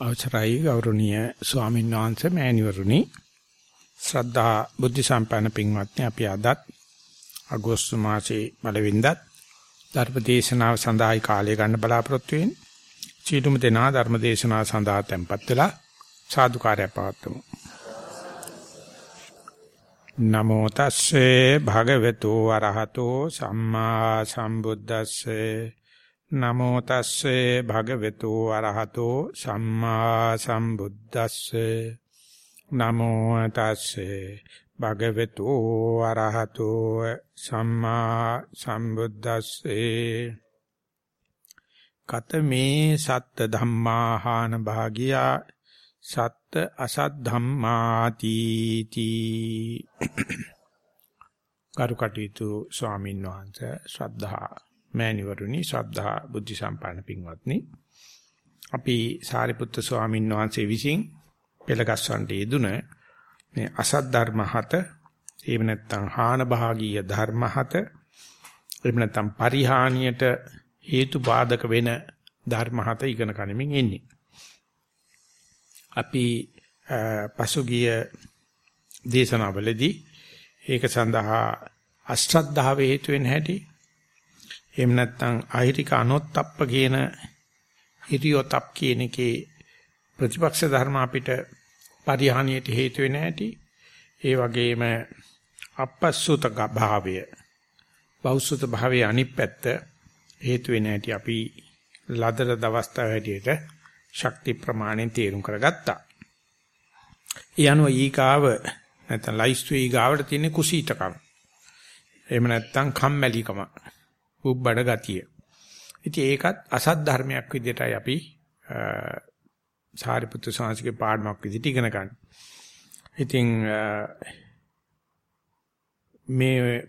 අවසරයි ගෞරවනීය ස්වාමීන් වහන්සේ මෑණිවරුනි ශ්‍රද්ධා බුද්ධ සම්පන්න පින්වත්නි අපි අදත් අගෝස්තු මාසයේ පළවෙනිදත් ධර්ම දේශනාව සඳහායි කාලය ගන්න බලාපොරොත්තු වෙන්නේ. චීතුම දෙනා ධර්ම දේශනාව සඳහා tempත් වෙලා සාදුකාරය පවත්වමු. නමෝ තස්සේ භගවතු වරහතෝ සම්මා සම්බුද්දස්සේ නමෝ තස්සේ භගවතු අරහතෝ සම්මා සම්බුද්දස්සේ. නමෝ තස්සේ භගවතු අරහතෝ සම්මා සම්බුද්දස්සේ. කතමේ සත්ත ධම්මාහාන භාගියා සත්ත අසත් ධම්මාති තී. කරුකටීතු ස්වාමීන් වහන්සේ ශ්‍රද්ධා මෑණිවරුනි ශ්‍රද්ධා බුද්ධ සම්පන්න පින්වත්නි. අපි සාරිපුත්‍ර ස්වාමීන් වහන්සේ විසින් පෙළගස්වන්ට යෙදුන මේ අසත් ධර්ම හත එහෙම නැත්නම් හාන භාගීය ධර්ම හත එහෙම නැත්නම් පරිහානියට හේතු බාධක වෙන ධර්ම හත ඉගෙන ගනිමින් ඉන්නේ. අපි පසුගිය දේශනාවලදී ඒක සඳහා අශ්‍රද්ධාව හේතු වෙන හැටි එහෙම නැත්නම් අහිරික අනොත්ප්ප කියන හිරියොතප් කියන එකේ ප්‍රතිපක්ෂ ධර්ම අපිට පරිහානියට හේතු වෙන හැටි ඒ වගේම අපස්සුත භාවය බෞසුත භාවයේ අනිත් පැත්ත හේතු වෙන හැටි අපි ලදර දවස්තාව හැටියට ශක්ති ප්‍රමාණයෙන් තේරුම් කරගත්තා. ඒ අනුව ඊගාව නැත්නම් ලයිස්තු ඊගාවට තියෙන කුසීතකම. එහෙම නැත්නම් කම්මැලිකම. උබ්බඩ ගතිය. ඉතින් ඒකත් අසත් ධර්මයක් විදිහටයි අපි සාරිපුත්‍ර සාංශිකේ පාඩමක් විදිහට ඉගෙන ගන්න. ඉතින් මේ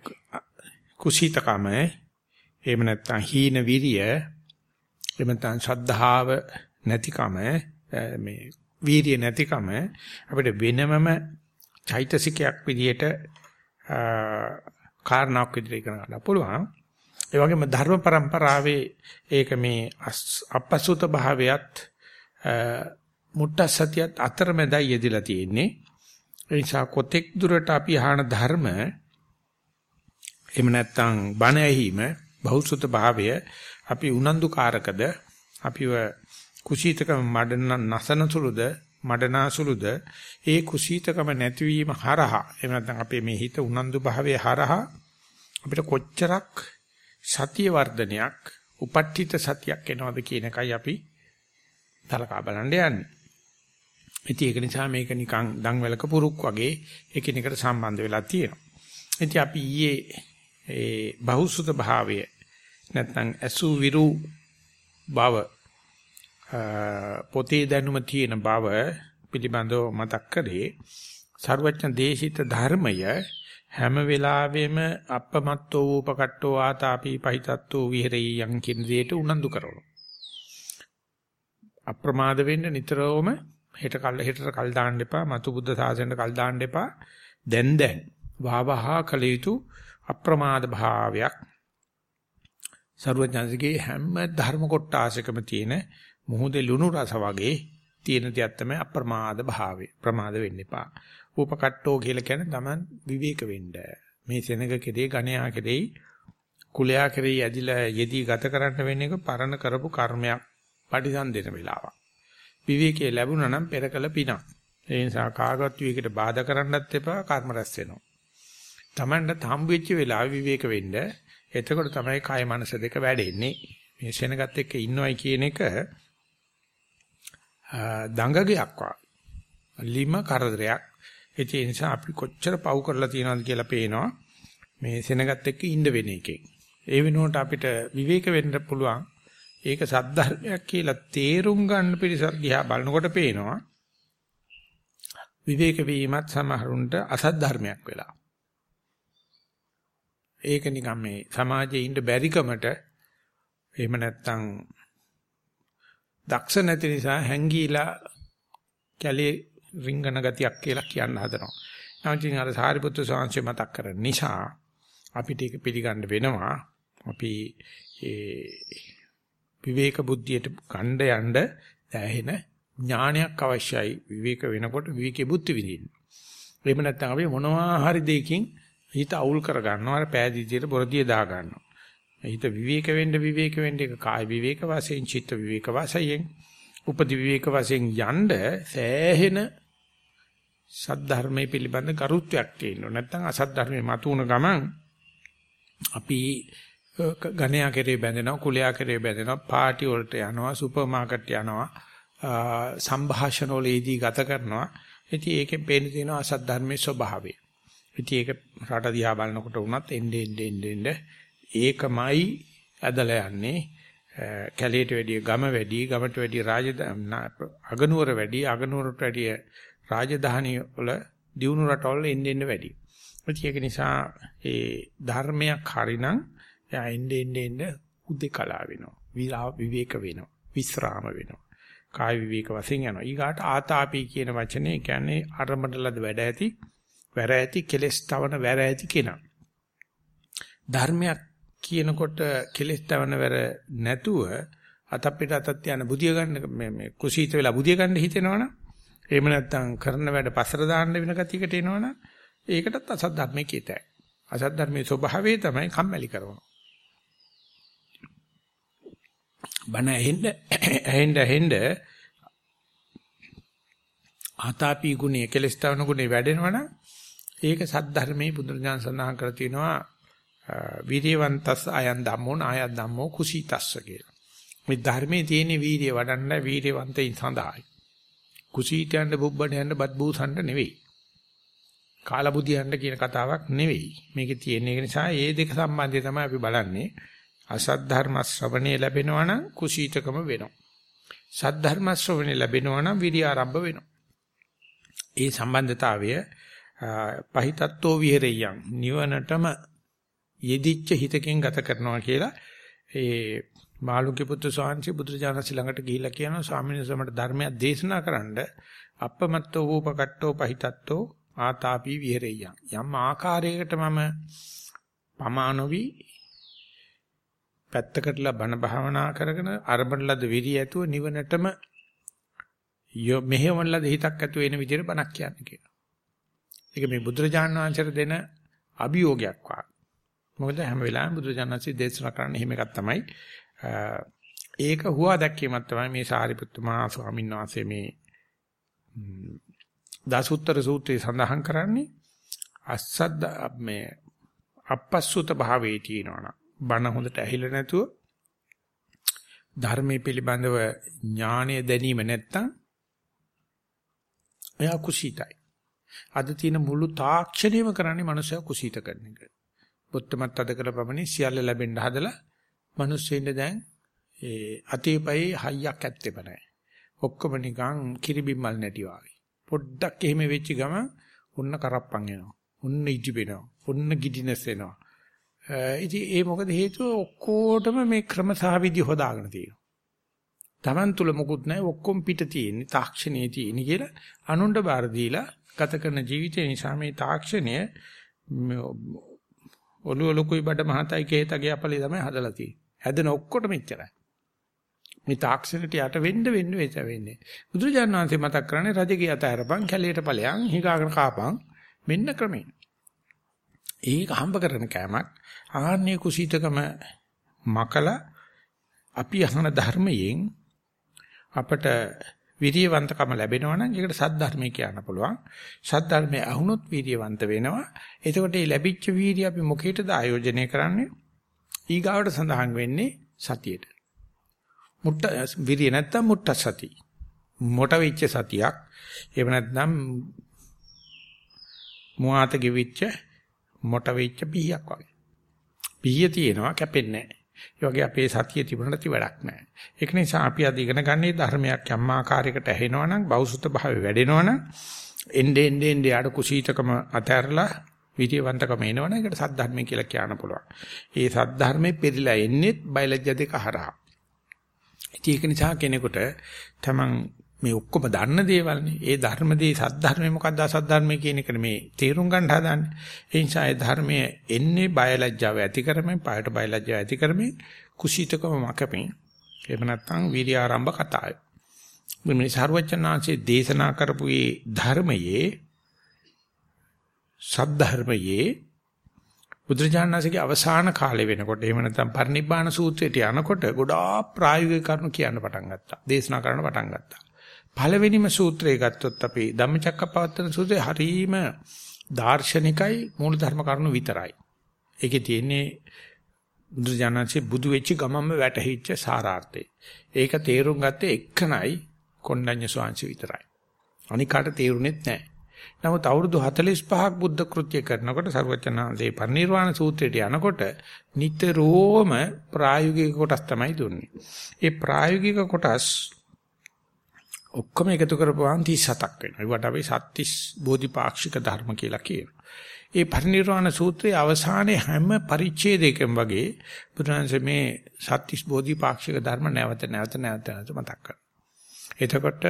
කුසීතකම එහෙම නැත්නම් හීන විරිය එහෙම නැත්නම් ශ්‍රද්ධාව නැතිකම මේ වීරිය නැතිකම අපිට වෙනමම චෛතසිකයක් විදිහට කාරණාවක් විදිහට ඉගෙන ගන්න පුළුවන්. ඒ වගේම ධර්ම પરම්පරාවේ ඒක මේ අපසුත භාවයත් මුට්ට සතියත් අතරමැදයි යෙදিলা තියෙන්නේ. ඒ නිසා කොතෙක් දුරට අපි අහන ධර්ම එහෙම නැත්නම් බණ ඇහිම බහුසුත භාවය අපි උනන්දුකාරකද? අපිව කුසීතකම මඩන නසනසුලුද මඩනාසුලුද ඒ කුසීතකම නැතිවීම හරහා එහෙම නැත්නම් අපේ මේ හිත උනන්දු භාවයේ හරහා අපිට කොච්චරක් සතිය වර්ධනයක් උපට්ඨිත සතියක් එනවද කියන එකයි අපි තලකා බලන්න යන්නේ. ඉතින් ඒක නිසා මේක නිකන් දන්වැලක පුරුක් වගේ එකිනෙකට සම්බන්ධ වෙලා තියෙනවා. ඉතින් අපි ඊයේ ඒ බහුසුත භාවය නැත්නම් අසු විරු බව පොතේ දැනුම තියෙන බව පිළිබඳව මතක් කරේ සර්වඥ දේශිත ධර්මය හැම වෙලාවෙම අපමත්තෝ උපකට්ටෝ ආතාපි පහිතත්තෝ විහෙරේ යන් කියන දෙයට උනන්දු කරනවා. අප්‍රමාද වෙන්න නිතරම හෙට කල් හෙටට කල් දාන්න එපා, මතු බුද්ධ සාසනයට කල් දාන්න එපා. දැන් දැන් වාවහා කළ යුතු අප්‍රමාද භාවයක් සරුවඥාන්සේගේ හැම ධර්ම කොටාසකම තියෙන මොහොතේ ලුණු රස වගේ තියෙන තියක් තමයි අප්‍රමාද භාවය. ප්‍රමාද වෙන්න එපා. ූපකට්ටෝ කියලා කියන්නේ Taman විවේක වෙන්න. මේ සෙනග කෙරේ ගණයා කෙරේ කුලයා කෙරේ ඇදිලා යෙදී ගත කරන්න වෙන එක පරණ කරපු කර්මයක් පටිසන් දෙන වෙලාවක්. විවේකයේ ලැබුණා නම් පෙරකල පිනක්. ඒ නිසා කාගවත් විවේකයට බාධා කරන්නත් එපා කර්ම රැස් වෙනවා. Tamanට හම්බ වෙච්ච වෙලාව විවේක වෙන්න. එතකොට තමයි කාය මනස දෙක වැඩෙන්නේ. මේ සෙනගත් එක්ක ඉන්නවයි කියන එක දඟගයක් වා. ලිම කරදරයක්. ඒ නිසා අපි කොච්චර පව් කරලා තියෙනවද කියලා පේනවා. මේ සෙනගත් එක්ක ඉන්න වෙන එකෙන්. ඒ වෙනුවට අපිට විවේක වෙන්න පුළුවන්. ඒක සද්ධර්මයක් කියලා තේරුම් ගන්න පිරිසක් දිහා බලනකොට පේනවා. විවේක වීමත් සමහරුන්ට අසත් ධර්මයක් වෙලා. ඒක නිකන් මේ සමාජයේ ඉන්න බැරිකමට එහෙම නැත්තම් දක්ෂ නැති නිසා හැංගීලා කැලේ රිංගන ගතියක් කියලා කියන්න හදනවා. නැවතින් අර සාරිපුත්‍ර සාංශය මතක් කරන නිසා අපිට ඒක පිළිගන්න වෙනවා. අපි ඒ විවේක බුද්ධියට ගණ්ඩ යන්න දැහෙන ඥානයක් අවශ්‍යයි විවේක වෙනකොට විවේකේ බුද්ධ විදින්න. එහෙම නැත්නම් අපි මොනවා හරි දෙයකින් හිත අවුල් කර ගන්නවා අර පෑදීතියට බොරදිය දා ගන්නවා. හිත විවේක වෙන්න විවේක වෙන්න එක කාය විවේක වශයෙන් චිත්ත විවේක වශයෙන් උපදි විවේක වශයෙන් යන්න සෑහෙන සද්ධර්මයේ පිළිබඳ ගරුත්වයක් තියෙනවා. නැත්නම් අසත් ධර්මයේ මතුවන ගමන් අපි ගණයා කෙරේ බැඳෙනවා, කුලයා කෙරේ බැඳෙනවා, පාටි වලට යනවා, සුපර් මාකට් යනවා, සංഭാෂණ වලදී ගත කරනවා. ඉතින් ඒකෙන් පේන තියෙනවා අසත් ධර්මයේ ස්වභාවය. ඉතින් ඒක රට දිහා බලනකොට වුණත් එන්නේ එන්නේ එන්නේ ඒකමයි ඇදලා යන්නේ. කැලේට වැඩිය ගම වැඩි, ගමට වැඩිය රාජධානි අගනුවර වැඩි, අගනුවරට වැඩිය රාජධානි වල දියුණු රටවල එන්නේ එන්නේ වැඩි. ඒක නිසා ඒ ධර්මයක් හරිනම් එයා එන්නේ එන්නේ එන්නේ උදේකලා වෙනවා. විවේක වෙනවා. විස්රාම වෙනවා. කාය විවේක වශයෙන් යනවා. ඊගාට ආතාපි කියන වචනේ කියන්නේ අරමුණලද වැඩ ඇති, වැර ඇති, කෙලස් තවන වැර ඇති කෙනා. ධර්මයක් කියනකොට කෙලස් තවන වැර නැතුව අත අපිට අතත් යන බුදිය ගන්න මේ මේ කුසීත වෙලා බුදිය ගන්න හිතෙනවනම් එහෙම නැත්නම් කරන වැඩ පස්සට දාන්න වෙන ගතියකට එනවනම් ඒකටත් අසත් ධර්මයේ කීතයි. අසත් ධර්මයේ ස්වභාවය තමයි කම්මැලි කරනවා. බණ ඇහෙන්න ඇහෙන්න ඇහෙන්න ආතාපි ගුණය කෙලස්තවන ගුණය වැඩෙනවනම් ඒක සද්ධර්මයේ බුදුරජාණන් සඳහන් කර තිනවා වීර්යවන්තස් අයන් ධම්මෝ නායන් ධම්මෝ කුසීතස්ස කියලා. මේ ධර්මයේ තියෙන වීර්ය වඩන්න වීර්යවන්තයින් සඳහායි. කුසීතයන්ට බුබ්බණයන්ට බත් බූසන්ට නෙවෙයි. කාලබුදියන්ට කියන කතාවක් නෙවෙයි. මේකේ තියෙන එක නිසා මේ දෙක සම්බන්ධය තමයි අපි බලන්නේ. අසත් ධර්ම ශ්‍රවණේ ලැබෙනවා නම් කුසීතකම වෙනවා. සත් ධර්ම ශ්‍රවණේ ලැබෙනවා නම් විරිය ආරම්භ වෙනවා. ඒ සම්බන්ධතාවය පහිතත්වෝ විහෙරියං නිවනටම යෙදිච්ච හිතකින් ගත කරනවා කියලා ඒ මාළුක්‍ය පුත්‍ර ස්වාමීන් බුදුරජාණන් ළඟට ගිහිල්ලා කියනවා ස්වාමීන් වහන්සේට ධර්මයක් දේශනා කරන්න අපමත්තෝ වූපකට්ටෝ පහිතත්වෝ ආතාපි විහෙරියං යම් ආකාරයකට මම පමානොවි පැත්තකටලා බණ භාවනා කරගෙන අරබන ලද විරිය ඇතුව නිවනටම මෙහෙවන ලද හිතක් ඇතුව එන විදිහට බණක් කියන්නේ කියලා. ඒක මේ බුදුරජාණන් වහන්සේට දෙන අභියෝගයක් වා. මොකද හැම වෙලාවෙම බුදුරජාණන් වහන්සේ දේශනා කරන්නේ එහෙම එකක් තමයි. ඒක හුවා දැක්වීමක් තමයි මේ සාරිපුත්තු මහා ස්වාමීන් වහන්සේ මේ දාසුත්තර සූත්‍රයේ සඳහන් කරන්නේ අස්සද්ද මේ අපස්සුත භාවයේ තියෙනවනම් බණ හොඳට ඇහිලා නැතුව ධර්මයේ පිළිබඳව ඥානය දැනීම නැත්තම් එයා කුසීතයි. අද තියෙන මුළු තාක්ෂණයම කරන්නේ මනුස්සයා කුසීත කරන එක. බුද්ධමත් අද කළ පමණින් සියල්ල ලැබෙන්න හදලා මිනිස්සුන්ට දැන් ඒ අතීපයි හයියක් ඇත්තෙම නැහැ. ඔක්කොම නිකන් කිරිබිම්මල් නැටි වගේ. පොඩ්ඩක් එහෙම වෙච්ච ගම උන්න කරප්පන් එනවා. උන්න ඉජිබෙනවා. උන්න ගිඩිනස් එනවා. ඉතින් ඒ මොකද හේතුව ඔක්කොටම මේ ක්‍රම සහ විදි හොදාගෙන තියෙනවා. Taman තුල මොකුත් නැහැ ඔක්කොම පිට තියෙන්නේ තාක්ෂණයේ තියෙන්නේ කියලා අනුණ්ඩ බාර දීලා ගත කරන ජීවිතය නිසා මේ තාක්ෂණය ඔළුව ලොකුයි බඩ මහතයි කේතගේ අපලේ තමයි හදලා තියෙන්නේ. හැදෙන ඔක්කොටම එච්චරයි. මේ තාක්ෂණයට යට වෙන්න වෙන්න වෙච්ච වෙන්නේ. බුදුරජාණන් වහන්සේ මතක් කරන්නේ රජගේ අතහැරපන් කැලේට ඵලයන් හිගාගෙන කාපන් මෙන්න ක්‍රමේ. ඒක හම්බ කරන කෑමක් ආන්නේ කුසීතකම මකලා අපි අහන ධර්මයෙන් අපට විරියවන්තකම ලැබෙනවා නම් ඒකට සද්ධර්මය කියන්න පුළුවන්. සද්ධර්මය අහුනොත් විරියවන්ත වෙනවා. එතකොට මේ ලැබිච්ච වීර්ය අපි මොකේටද ආයෝජනය කරන්නේ? ඊගාවට සඳහන් වෙන්නේ සතියට. මුට්ට විරිය නැත්තම් මුට්ට සති. මොට වෙච්ච සතියක්. එහෙම නැත්නම් මුවාත ගෙවිච්ච මොට වෙච්ච පීයක් වගේ. පීය තියෙනවා කැපෙන්නේ නැහැ. ඒ වගේ අපේ සතිය තිබුණට ති වැඩක් නැහැ. ඒක නිසා අපි අද ඉගෙන ගන්නේ ධර්මයක් යම් ආකාරයකට ඇහෙනවනම් බෞසුත භාවය වැඩෙනවනම් එnde ende ende යාට කුසීතකම අතහැරලා විද්‍යවන්තකම එනවනම් ඒකට සද්ධර්මය කියලා කියන්න පුළුවන්. ඒ සද්ධර්මයේ පෙරිලා එන්නේ බයලජ්‍ය දෙක හරහා. ඉතින් ඒක නිසා කෙනෙකුට තමන් මේ ඔක්කොම දන්න දේවල්නේ. ඒ ධර්මදී සද්ධර්මයේ මොකද්ද අසද්ධර්මයේ කියන එක මේ තේරුම් ගන්න හදාන්නේ. ඒ නිසා ඒ ධර්මයේ එන්නේ බයලජ්ජාව ඇති කරමින්, පායට බයලජ්ජාව ඇති කරමින්, කුසීතකම මකමින්. එහෙම නැත්නම් වීර්ය ආරම්භ කතාවයි. මේ සර්වචනාංශයේ දේශනා කරපු මේ ධර්මයේ සද්ධර්මයේ බුදුරජාණන්සේගේ අවසාන කාලේ වෙනකොට එහෙම නැත්නම් පරිනිබ්බාන සූත්‍රයට යනකොට ගොඩාක් ප්‍රායෝගික කරුණු කියන්න පටන් ගත්තා. දේශනා කරන්න පටන් ගත්තා. පළවෙනිම සූත්‍රය ගත්තොත් අපි ධම්මචක්කපවත්තන සූත්‍රය හරීම දාර්ශනිකයි මූලධර්ම කරුණු විතරයි. ඒකේ තියෙන්නේ බුදුරජාණන්සේ බුදු වෙච්ච ගමම්ම වැටහිච්ච සාරාර්ථය. ඒක තේරුම් ගත්තේ එක්කනයි කොණ්ඩඤ්ඤ ස්වාංශ විතරයි. අනිකාට තේරුනේත් නැහැ. නමුත් අවුරුදු 45ක් බුද්ධ කෘත්‍ය කරනකොට සර්වචනාන්දේ පරිනිර්වාණ සූත්‍රයට යනකොට නිතරම ප්‍රායෝගික කොටස් තමයි දුන්නේ. ඒ ප්‍රායෝගික කොටස් ඔක්කොම එකතු කරපුවාම 37ක් වෙනවා. ඒවට අපි සත්‍තිස් බෝධිපාක්ෂික ධර්ම කියලා කියනවා. ඒ පරිනිර්වාණ සූත්‍රයේ අවසානයේ හැම පරිච්ඡේදයකම වගේ බුදුරජාණන්සේ මේ සත්‍තිස් බෝධිපාක්ෂික ධර්ම නැවත නැවත නැවත නැවත මතක් කරනවා. එතකොට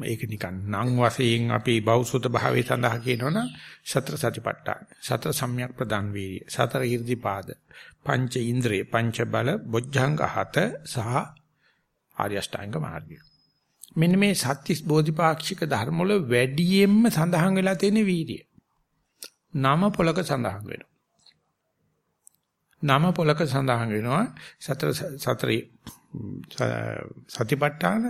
මේක නිකන් නම් වශයෙන් අපි බෞසුත භාවයේ සඳහා කියනවනම් සතර සතිපට්ඨාන සතර සම්‍යක් ප්‍රදාන් වීර්ය සතර ඊර්ධිපාද පංච ඉන්ද්‍රිය පංච බල බොජ්ජංග හත සහ ආර්ය අෂ්ටාංග මාර්ගය. මෙන්න මේ සත්‍තිස් බෝධිපාක්ෂික ධර්ම වල වැඩියෙන්ම සඳහන් වෙලා තියෙන වීර්ය. නම පොලක සඳහන් වෙනවා. නම පොලක සඳහන් වෙනවා සතර සතරේ සතිපට්ඨාන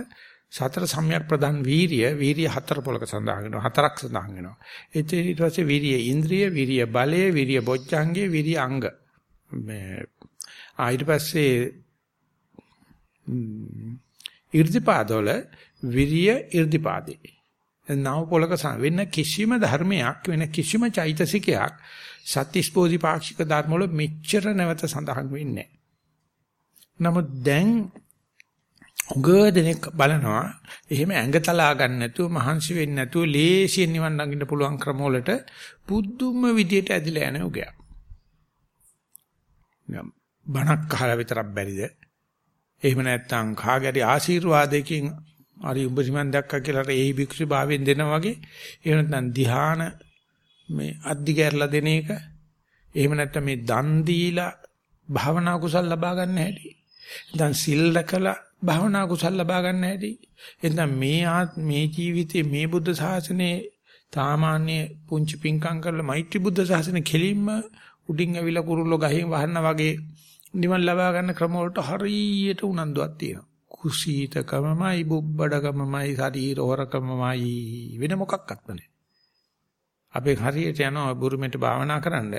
සතර සම්‍යක් ප්‍රදාන් වීරිය වීරිය හතර පොලක සඳහන් වෙනවා හතරක් සඳහන් වෙනවා. ඒ ඊට පස්සේ වීරිය ඉන්ද්‍රිය වීරිය බලය වීරිය බොජ්ජංගේ වීරිය අංග. මේ ඊට පස්සේ ඉර්ධිපාදවල විරිය ඉර්ධිපාදේ නව පොලක වෙන කිසිම ධර්මයක් වෙන කිසිම චෛතසිකයක් සත්‍තිස්පෝධි පාක්ෂික ධර්ම වල මෙච්චර නැවත සඳහන් වෙන්නේ නැහැ. නමුත් දැන් උගදෙනෙක් බලනවා එහෙම ඇඟ තලා ගන්න නැතුව මහන්සි වෙන්නේ නැතුව ලේසියෙන් නිවන් ළඟින්න පුළුවන් ක්‍රම වලට පුදුම විදියට ඇදිලා යන උගයක්. බණක් අහලා විතරක් බැරිද? එහෙම නැත්නම් කාගෑරි ආශිර්වාදයකින් හරි උඹ සිමන් දැක්කා කියලා ඒ භික්ෂු භාවයෙන් දෙනා වගේ එහෙම නැත්නම් ධ්‍යාන මේ අද්දි ගැරලා දෙන එක එහෙම නැත්නම් මේ දන් දීලා භාවනා කුසල් ලබා ගන්න හැටි දැන් සිල් රැකලා භාවනා කුසල් ලබා ගන්න හැටි. එතන මේ මේ ජීවිතේ මේ බුද්ධ ශාසනයේ සාමාන්‍ය පුංචි පිංකම් කරලා මෛත්‍රී බුද්ධ ශාසනය කෙලින්ම උඩින් ඇවිල්ලා කුරුල්ලෝ ගහින් වහන්න වගේ නිවන් ලබා ගන්න ක්‍රම වලට හරියට උනන්දුවක් තියෙනවා. කුසීතකමමයි බුබ්බඩකමමයි ශරීර හොරකමමයි වෙන මොකක්වත් නැහැ. අපි හරියට යනවා බුරුමෙට භාවනා කරන්න.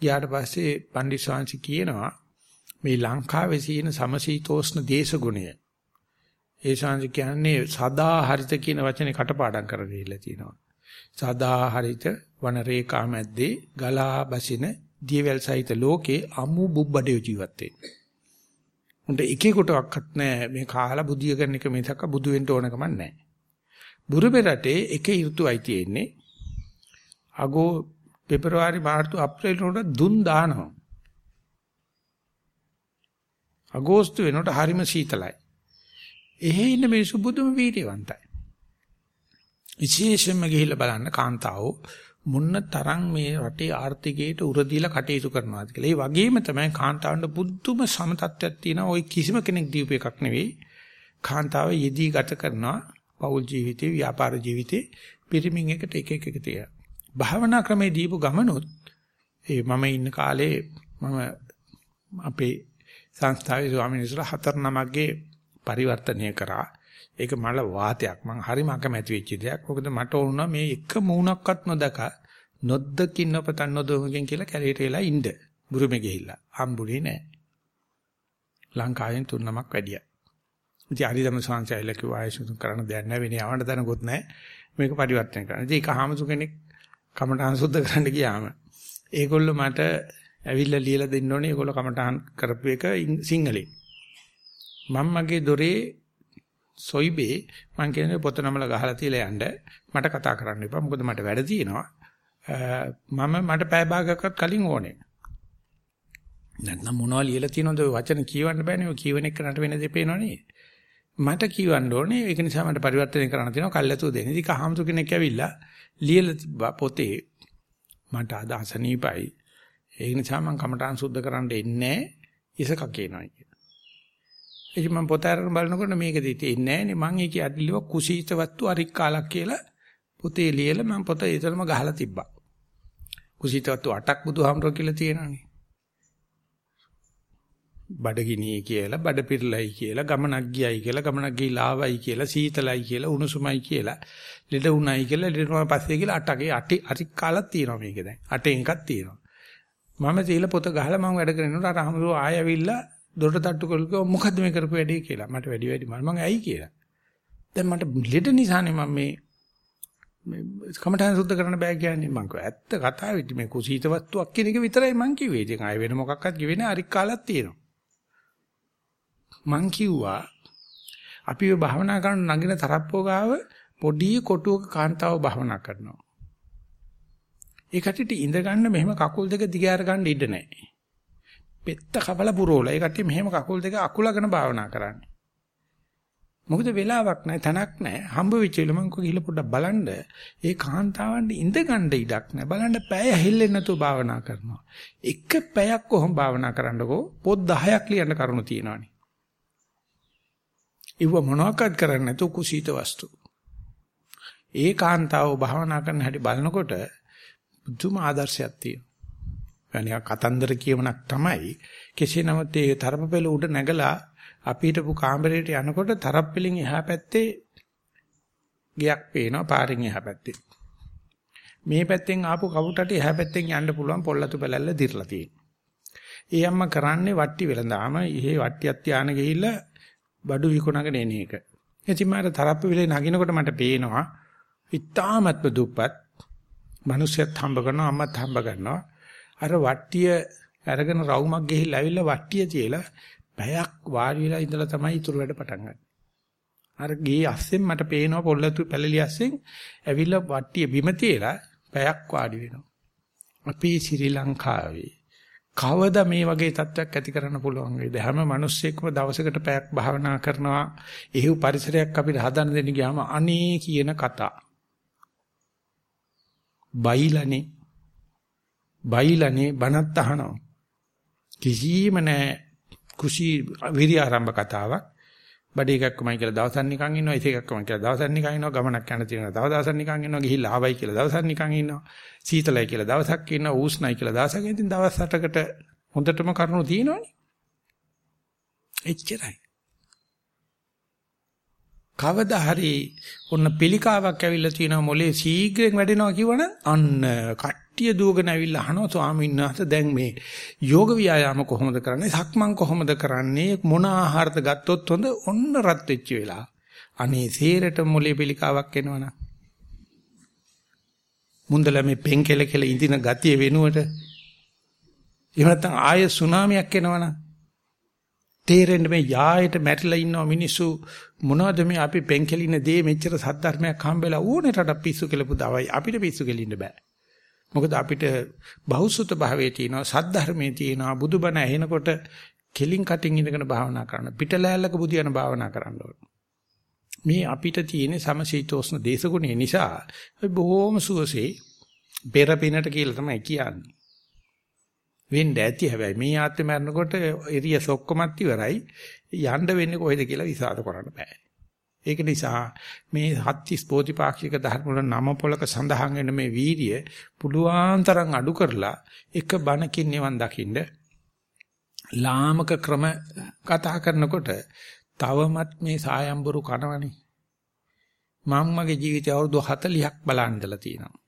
ගියාට පස්සේ පණ්ඩිත ශාන්සි කියනවා මේ ලංකාවේ තියෙන සමශීතෝෂ්ණ දේශගුණය ඒ ශාන්ති කියන්නේ සදා හරිත කියන වචනේ කටපාඩම් කරගෙන ඉල්ල තියෙනවා. සදා හරිත වන රේඛා මැද්දේ ගලා බසින දියවැල් සහිත ලෝකේ අමු බුබ්බඩේ ජීවත් වෙන්නේ. උන්ට එකෙකුටවත් නැහැ මේ කාලා බුදිය කරන එක මිසක බුදු වෙන්න ඕනකම නැහැ. බුරුපේ රටේ එක ඍතුවයි තියෙන්නේ. අගෝ පෙබරවාරි මාර්තු අප්‍රේල් වලට දුන් දානවා. අගෝස්තු වෙනකොට හරිම සීතලයි. එහෙ ඉන්න මිනිස්සු බුදුම වීර්යවන්තයි. විශේෂයෙන්ම ගිහිල්ලා බලන්න කාන්තාවෝ මුන්න තරම් මේ රටේ ආර්ථිකයට උරදීලා කටයුතු කරනවාද කියලා. ඒ වගේම තමයි කාන්තාවන්ට බුද්ධම සමතත්වයක් තියෙනවා. ওই කිසිම කෙනෙක් දීපු එකක් නෙවෙයි. කාන්තාව යෙදී ගත කරනවා පෞල් ජීවිතේ, ව්‍යාපාර ජීවිතේ පිරිමින් එකට එක එක එක තිය. භාවනා ක්‍රමේ දීපු ගමනොත් ඒ මම ඉන්න කාලේ මම අපේ සංස්ථාවේ ස්වාමීන් වහන්සේලා හතර නමක්ගේ පරිවර්තනය කරා. ඒක මල වාතයක්. මං හරිම අකමැති වෙච්ච දෙයක්. මොකද මට වුණා මේ එක මූණක්වත් නොදක නොද්දකින් නොපතන් නොදොමකින් කියලා කැලේට වෙලා ඉන්න. බුරුමේ ගිහිල්ලා. හම්බුනේ නැහැ. ලංකාවෙන් තුන් නමක් වැඩියා. ඉතින් හරිදම සංසයයිලා කිව්වා ආයෙත් කරන්න දෙයක් නැහැ වෙන්නේ යවන්න දනකොත් නැහැ. මේක පරිවර්තන කරන්න. ඉතින් ඒක හාමුදුර කෙනෙක් කමඨාන් සුද්ධ කරන්න ගියාම ඒගොල්ලෝ මට ඇවිල්ලා ලියලා දෙන්න ඕනේ ඒගොල්ලෝ කමටහන් කරපු එක සිංහලෙන්. මම මගේ දොරේ සොයිබේ මං කියන්නේ පොත නමල ගහලා තියලා යන්න මට කතා කරන්න එපා මොකද මට වැඩ තියෙනවා. මම මට පැය භාගයක්වත් කලින් ඕනේ. නැත්නම් මොනවද ලියලා තියෙනවද ඔය වචන කියවන්න බෑනේ ඔය කියවන එක නට වෙන දේ පේනවනේ. මට කියවන්න ඕනේ ඒක නිසා මට පරිවර්තනය කරන්න තියෙනවා කල්ැතු දෙන්න. ඉතින් කහමතු කෙනෙක් ඇවිල්ලා ලියලා පොතේ මට අද අසනීපයි ඒ නිසා මම කමඨාන් සුද්ධ කරන්න එන්නේ ඉසක කියනවා කිය. ඉතින් මම පොත අරගෙන බලනකොට මේකදී තියෙන්නේ නැහැ නේ. මං ඒකේ අදලිව කුසීත වස්තු අරික්කාලක් කියලා පොතේ ලියලා මම පොත ඒතරම ගහලා තිබ්බා. කුසීත වස්තු 8ක් බුදුහාමරෝ කියලා තියෙනවානේ. බඩගිනි කියලා බඩ පිරලයි කියලා ගමනක් ගියයි කියලා ගමනක් ගිහිලා ආවයි කියලා සීතලයි කියලා උණුසුමයි කියලා ලෙඩ උණයි කියලා ලෙඩ උනා පස්සේ කියලා අටගේ අටි අටි කාලක් තියෙනවා මේක දැන් අටෙන් එකක් තියෙනවා මම තීල පොත ගහලා මම වැඩ කරනකොට අර අහමුරු ආය ඇවිල්ලා දොරට තට්ටු කරලා මොකද්ද මේ කරපු වැඩේ කියලා? මට වැඩි වැඩි මම ඇයි කියලා. දැන් මට ලෙඩ නිසානේ මම මේ මේ කමඨාන සුද්ධ කරන්න බෑ කියන්නේ. මං කිව්වා ඇත්ත කතාවෙදි මේ කුසීත වස්තුවක් කියන එක විතරයි මං කිව්වේ. ඉතින් ආයෙ වෙන මොකක්වත් කිව්වේ නෑ. අරික් කාලක් තියෙනවා. මං කිව්වා අපි ඔය භාවනා කරන නගින තරප්පෝ ගාව පොඩි කොටුවක කාන්තාව භාවනා කරනවා. ඒ කටිට ඉඳ ගන්න මෙහෙම කකුල් දෙක දිගාර ගන්න ඉඩ නැහැ. පෙත්ත කවල පුරෝලා ඒ කට්ටිය මෙහෙම කකුල් දෙක අකුලගෙන භාවනා කරන්නේ. මොකද වෙලාවක් නැහැ තනක් නැහැ හම්බ වෙච්ච වෙල මං ගිහලා පොඩ්ඩක් බලන්න ඒ කාන්තාවන්ට ඉඳ ගන්න ඉඩක් නැහැ බලන්න පැය හෙල්ලෙන්නේ නැතුව භාවනා කරනවා එක පැයක් කොහොම භාවනා කරන්නකෝ පොත් 10ක් ලියන්න කරුණු තියෙනවානේ ඉව මොනවාක්වත් කරන්නේ නැතුව කුසීත වස්තු. ඒ කාන්තාව භාවනා කරන හැටි බලනකොට බුදුම ආදර්ශයක් තියෙනවා. නිකන් කතන්දර කියවණක් තමයි. කෙසේ නමුත් ඒ තරපපෙළ උඩ නැගලා අපි හිටපු කාමරයට යනකොට තරප්පෙලින් එහා පැත්තේ ගයක් පේනවා පාරින් එහා පැත්තේ. මේ පැත්තෙන් ආපු කවුටට එහා පැත්තෙන් යන්න පුළුවන් පොල්ලතු පැලැල්ල දිර්ලා තියෙනවා. ඒ අම්මා කරන්නේ වට්ටි වෙලඳාම ඉහි වට්ටියක් තියාන ගිහිල්ලා බඩු විකුණගෙන එන එක. ඉතින් මාර තරප්පෙලේ නගිනකොට මට පේනවා ඉතාමත්ම දුප්පත් මිනිස්සුත් හම්බ කරනවා අම්මත් හම්බ කරනවා. අර වට්ටිය අරගෙන රවුමක් ගිහිල්ලා ඇවිල්ලා වට්ටිය තියලා පැයක් වාඩි වෙලා ඉඳලා තමයි ඉතුරු වැඩ පටන් ගන්නේ. අර ගේ අස්සෙන් මට පේනවා පොල්ලතු පැලලි අස්සෙන් ඇවිල්ලා වට්ටිය බිම තියලා පැයක් වාඩි වෙනවා. අපි ශ්‍රී ලංකාවේ කවද මේ වගේ තත්ත්වයක් ඇති කරන්න පුළුවන් වේද හැම මිනිස්සෙක්ම දවසකට පැයක් භාවනා කරනවා එහෙව් පරිසරයක් අපිට හදන්න දෙන්න ගියාම අනේ කියන කතා බයිලානේ. බයිලානේ බණත් අහනවා. කිසිම නැහැ කුසී විරි ආරම්භ කතාවක්. බඩේ එකක්මයි කියලා දවසක් නිකන් ඉන්නවා ඉත එකක්මයි කියලා දවසක් නිකන් ඉන්නවා ගමනක් යන තියෙනවා තව දවසක් නිකන් ඉන්නවා ගිහිල්ලා ආවයි කියලා දවසක් නිකන් ඉන්නවා සීතලයි කියලා දවසක් ඉන්නවා උෂ්ණයි කියලා දවසක් ඉතින් දවස් 8කට හොඳටම කරුණු තියෙනවනේ. එච්චරයි. කවදා හරි ඔන්න පිළිකාවක් ඇවිල්ලා තියෙනවා මොලේ ශීඝ්‍රයෙන් වැඩෙනවා කියවනම් අන්න කට්ටිය දුවගෙන ඇවිල්ලා අහනවා ස්වාමීන් වහන්සේ දැන් මේ යෝග ව්‍යායාම කොහොමද කරන්නේ? සක්මන් කොහොමද කරන්නේ? මොන ආහාරද ගත්තොත් හොඳ? ඔන්න රත් වෙච්ච වෙලා අනේ සේරට මොලේ පිළිකාවක් එනවනම්. මුන්දල මේ පෙන්කෙල කෙල ඉඳින ගතිය වෙනුවට. එහෙම නැත්නම් ආය සුනාමියක් එනවනම්. තේරෙන්න මේ යායට මැරිලා ඉන්නව මිනිස්සු මොනවද මේ අපි පෙන්කෙලින දේ මෙච්චර සද්ධර්මයක් හම්බෙලා ඕනෙට පිස්සු කෙලපු දවයි අපිට පිස්සු කෙලින්න බෑ මොකද අපිට බහුසුත භාවයේ තියෙනවා සද්ධර්මයේ තියෙනවා බුදුබණ ඇහෙනකොට කෙලින් කටින් ඉඳගෙන භාවනා කරන්න පිටලෑල්ලක බුදියන භාවනා කරන්න ඕන. මේ අපිට තියෙන සමශීතෝෂ්ණ දේශගුණය නිසා බොහෝම සුවසේ පෙරපිනට කියලා තමයි කියන්නේ. වෙන්න ඇති. හැබැයි මේ ආත්මේ මරනකොට එරියස් ඔක්කොමත් ඉවරයි. යන්න වෙන්නේ කොහෙද කියලා විසාද කරන්න බෑ. ඒක නිසා මේ හත්තිස් බෝධිපාක්ෂික ධර්ම වල නම පොලක සඳහන් වෙන මේ වීර්ය පුදුආන් තරම් අඩු කරලා එක බණකින් නිවන් දකින්න ලාමක ක්‍රම කතා කරනකොට තවමත් මේ සායම්බරු කනවනේ. මම මගේ ජීවිතය අවුරුදු 40ක් බලන් ඉඳලා තියෙනවා.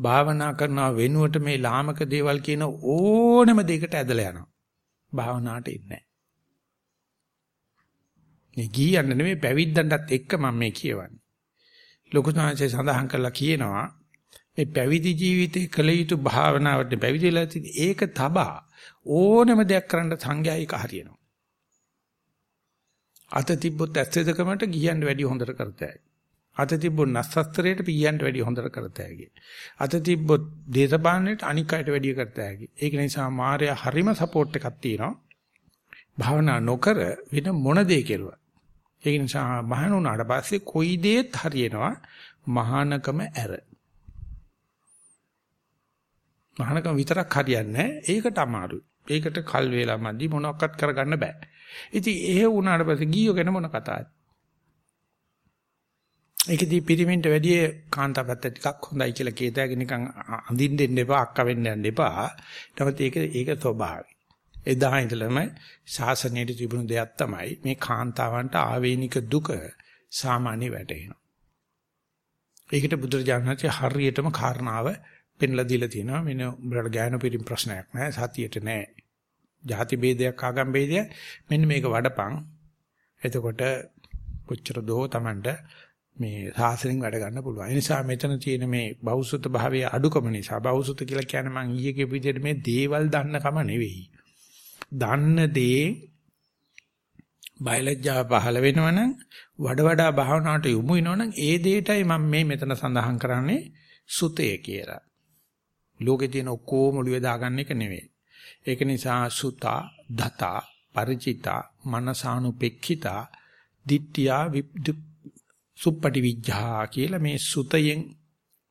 භාවනා කරනවා වෙනුවට මේ ලාමක දේවල් කියන ඕනම දෙයකට ඇදලා යනවා භාවනාවට ඉන්නේ මේ ගියන්න නෙමෙයි පැවිද්දන්ටත් එක්ක මම මේ කියවන්නේ. ලොකු සංහසේ සඳහන් කරලා කියනවා මේ පැවිදි ජීවිතේ කළ යුතු භාවනාවට පැවිදිලා ඒක තබා ඕනම දෙයක් කරන්න සංඥා එක හරියනවා. අත තිබ්බොත් ඇත්තදකමට ගියන්න වැඩි හොඳට කරතයි. අත තිබ්බොත් නස්සස්තරයට පියයන්ට වැඩි හොඳට කරතයි. අත තිබ්බොත් දේශපාලනයට අනික් අයට වැඩි කරතයි. ඒක නිසා මාර්යා හරිම සපෝට් එකක් තියෙනවා. භාවනා නොකර වෙන මොන දේ කෙරුවා ඒ නිසා මහාන උනාට පස්සේ කොයි දේත් හරියනවා මහානකම ඇර. මහානකම විතරක් හරියන්නේ ඒකට අමාරුයි. ඒකට කල් වේලා මදි මොනවත් කරගන්න බෑ. ඉතින් එහෙ වුණාට පස්සේ ගියෝ ගැන මොන කතාවද? ඒකදී පිරිමින්ට වැඩි කාන්තා පැත්ත ටිකක් හොඳයි කියලා කේතයක නිකන් අඳින්න දෙන්න එපා අක්ක වෙන්න යන්න එපා. නමුත් ඒක ඒක ස්වභාවය. එදා ඉඳලම ශාසනයේ තිබුණු දෙයක් තමයි මේ කාන්තාවන්ට ආවේනික දුක සාමාන්‍ය වැටෙනවා. ඒකට බුදුරජාණන් වහන්සේ හරියටම කාරණාව පෙන්ලා දීලා තිනවා. මෙන්න උඹලට ගෑනු පිටින් ප්‍රශ්නයක් නැහැ. සතියට නැහැ. ಜಾති ભેදයක් ආගම් ભેදයක්. මෙන්න මේක වඩපන්. එතකොට කොච්චර දෝ Tamanට මේ සාසනෙන් වැඩ ගන්න පුළුවන්. ඒ නිසා මෙතන තියෙන මේ බෞසුත භාවයේ අඩුකම නිසා බෞසුත කියලා කියන්නේ මම ඊයේ කියපු විදිහට මේ දේවල් දන්න කම නෙවෙයි. දන්න දේ බයලජ්ජා පහළ වෙනවනම් වඩ වඩා භාවනාවට යොමු වෙනවනම් ඒ දෙයටයි මම මේ මෙතන සඳහන් කරන්නේ සුතය කියලා. ලෝකේ තියෙන ඔක්කොම ඔළුවේ දාගන්න එක නෙවෙයි. ඒක නිසා සුතා, දතා, ಪರಿචිතා, මනසානුපෙක්ඛිතා, ditthiya සුප්පටි විඥා කියලා මේ සුතයෙන්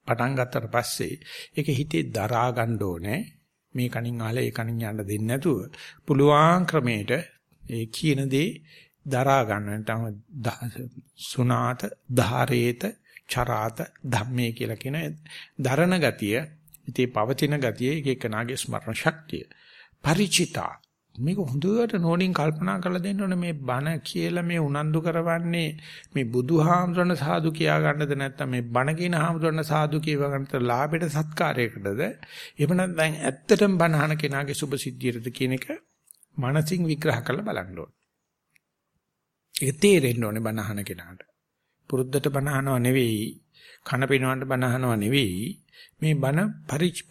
පටන් ගත්තට පස්සේ ඒක හිතේ දරා ගන්න ඕනේ. මේ කණින් අහලා ඒ කණින් යන්න දෙන්නේ නැතුව පුළුවන් ක්‍රමයට ඒ කියන දේ දරා ගන්න. නැත්නම් සුනාත, ධාරේත, චරාත, ධම්මේ කියලා කියන දරණ ගතිය, ඉතේ පවතින ගතිය, එක එකනාගේ ස්මරණ ශක්තිය. ಪರಿචිතා මේක හොඳට නෝනින් කල්පනා කරලා දෙන්න ඕනේ මේ බණ කියලා මේ උනන්දු කරවන්නේ මේ බුදුහාමුදුරන සාදු කියා ගන්නද නැත්නම් මේ බණ කියන හාමුදුරන සාදු කියව ගන්නද ලාභයට සත්කාරයකටද එහෙම නැත්නම් ඇත්තටම බණ අහන කෙනාගේ සුභ සිද්ධියටද කියන එක මනසින් විග්‍රහ කරලා බලන්න ඕනේ. ඒක තේරෙන්න ඕනේ බණ අහන කෙනාට. පුරුද්දට බණ අහනව නෙවෙයි කන පිනවන්න බණ අහනව නෙවෙයි මේ බණ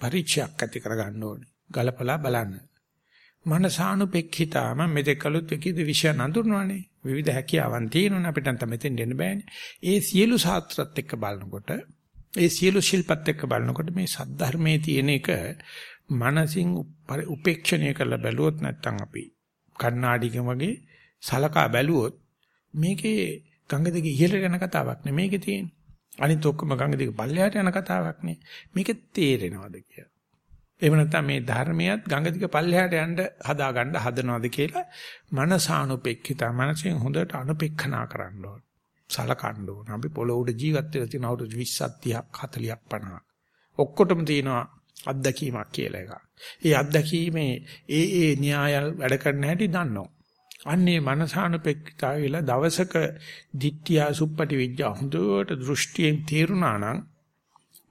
පරිචයක් ඇති කරගන්න ඕනේ. ගලපලා බලන්න. මනසානුපෙක්ඛිතාම මෙතෙක් කලොත් විකිද විෂය නඳුනනවානේ. විවිධ හැකියාවන් තියෙනවනේ. අපිට නම් මෙතෙන් දෙන්න බෑනේ. ඒ සියලු ශාස්ත්‍රත් එක්ක බලනකොට ඒ සියලු ශිල්පත් එක්ක බලනකොට මේ සද්ධර්මයේ තියෙන එක මනසින් උපේක්ෂණය කරලා බැලුවොත් නැත්තම් අපි කණ්ණාඩිකම වගේ සලකා බැලුවොත් මේකේ ගංග දිගේ ඉහළට යන කතාවක් නෙමෙයි මේකේ තියෙන්නේ. අනිත් ඔක්කොම ගංග දිගේ පල්ලෙහාට යන කතාවක් නේ. මේක තේරෙනවද කියලා. එහෙම නැත්නම් මේ ධර්මයත් ගංගා දිග පල්ලෙහාට යන්න හදා ගන්න හදනවද කියලා මනසානුපෙක්ඛිත මනසෙන් හොඳට අනුපෙක්ඛනා කරන්න ඕන. සලකන්න ඕන. අපි පොළොව උඩ ජීවත් වෙලා තියෙන අවුරුදු 20ක් 30ක් 40ක් 50ක්. ඔක්කොටම තියෙනවා අත්දැකීමක් කියලා එකක්. ඒ අත්දැකීමේ ඒ ඒ න්‍යාය වැඩ කරන්න හැටි දන්නවා. අන්නේ මනසානුපෙක්ඛිතා වෙලා දවසක ditthiya suppati vijja හොඳට දෘෂ්ටියෙන් තේරුණා නම්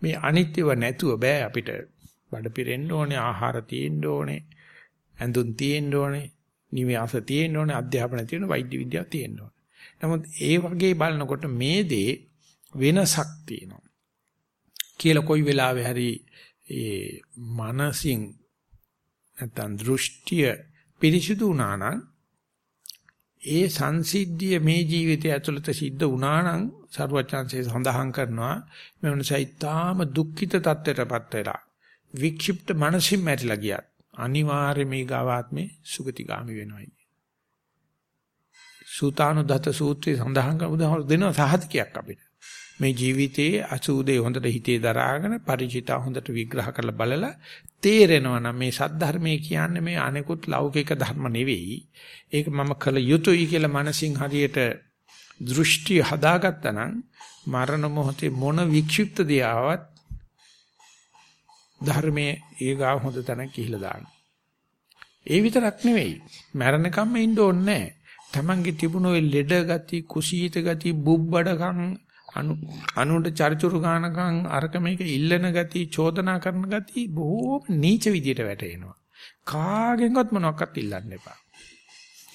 මේ අනිත්‍යව නැතුව බෑ අපිට බඩ පිරෙන්න ඕනේ, ආහාර තියෙන්න ඕනේ, ඇඳුම් තියෙන්න ඕනේ, නිවාස තියෙන්න ඕනේ, අධ්‍යාපන තියෙන්න, වෛද්‍ය විද්‍යාව තියෙන්න ඕනේ. නමුත් ඒ වගේ බලනකොට මේ දේ වෙනසක් තියෙනවා. කියලා කොයි වෙලාවෙ හරි ඒ මනසින් නැත්නම් දෘෂ්ටිය පිරිසිදු වුණා නම් ඒ සංසිද්ධිය මේ ජීවිතය ඇතුළත සිද්ධ වුණා නම් සරුවචාන්සේ සඳහන් කරනවා මේ මනසයිතාම දුක්ඛිත තත්ත්වයටපත් වෙලා වික්ෂිප්ත මනසින් මැරිලා ගියත් අනිවාර්යයෙන් මේ ගාවාත්මේ සුගතිගාමි වෙනවායි. සූතානුදත සූත්‍රයේ සඳහන් කරන උදාහරණ දෙනවා සහතිකයක් අපිට. මේ ජීවිතයේ අසූදේ හොඳට හිතේ දරාගෙන ಪರಿචිතා හොඳට විග්‍රහ කරලා බලලා තේරෙනවා නම් මේ සද්ධර්මයේ කියන්නේ මේ අනෙකුත් ලෞකික ධර්ම නෙවෙයි. ඒක මම කළ යුතුයි කියලා මනසින් හරියට දෘෂ්ටි හදාගත්තා නම් මරණ මොහොතේ මොන වික්ෂිප්ත දියාවත් ධර්මයේ ඊගාව හොඳ තැනක් ගිහිලා දාන්න. ඒ විතරක් නෙවෙයි. මරණකම්ම ඉන්න ඕනේ නැහැ. Tamange තිබුණ ওই ලෙඩ ගති, කුසීත ගති, බුබ්බඩකම්, අනු අනුන්ට චරිචුරු ගානකම් අරක මේක ඉල්ලන ගති, චෝදනා කරන ගති බොහෝම නීච විදියට වැටෙනවා. කාගෙන්වත් මොනවත් ඉල්ලන්න එපා.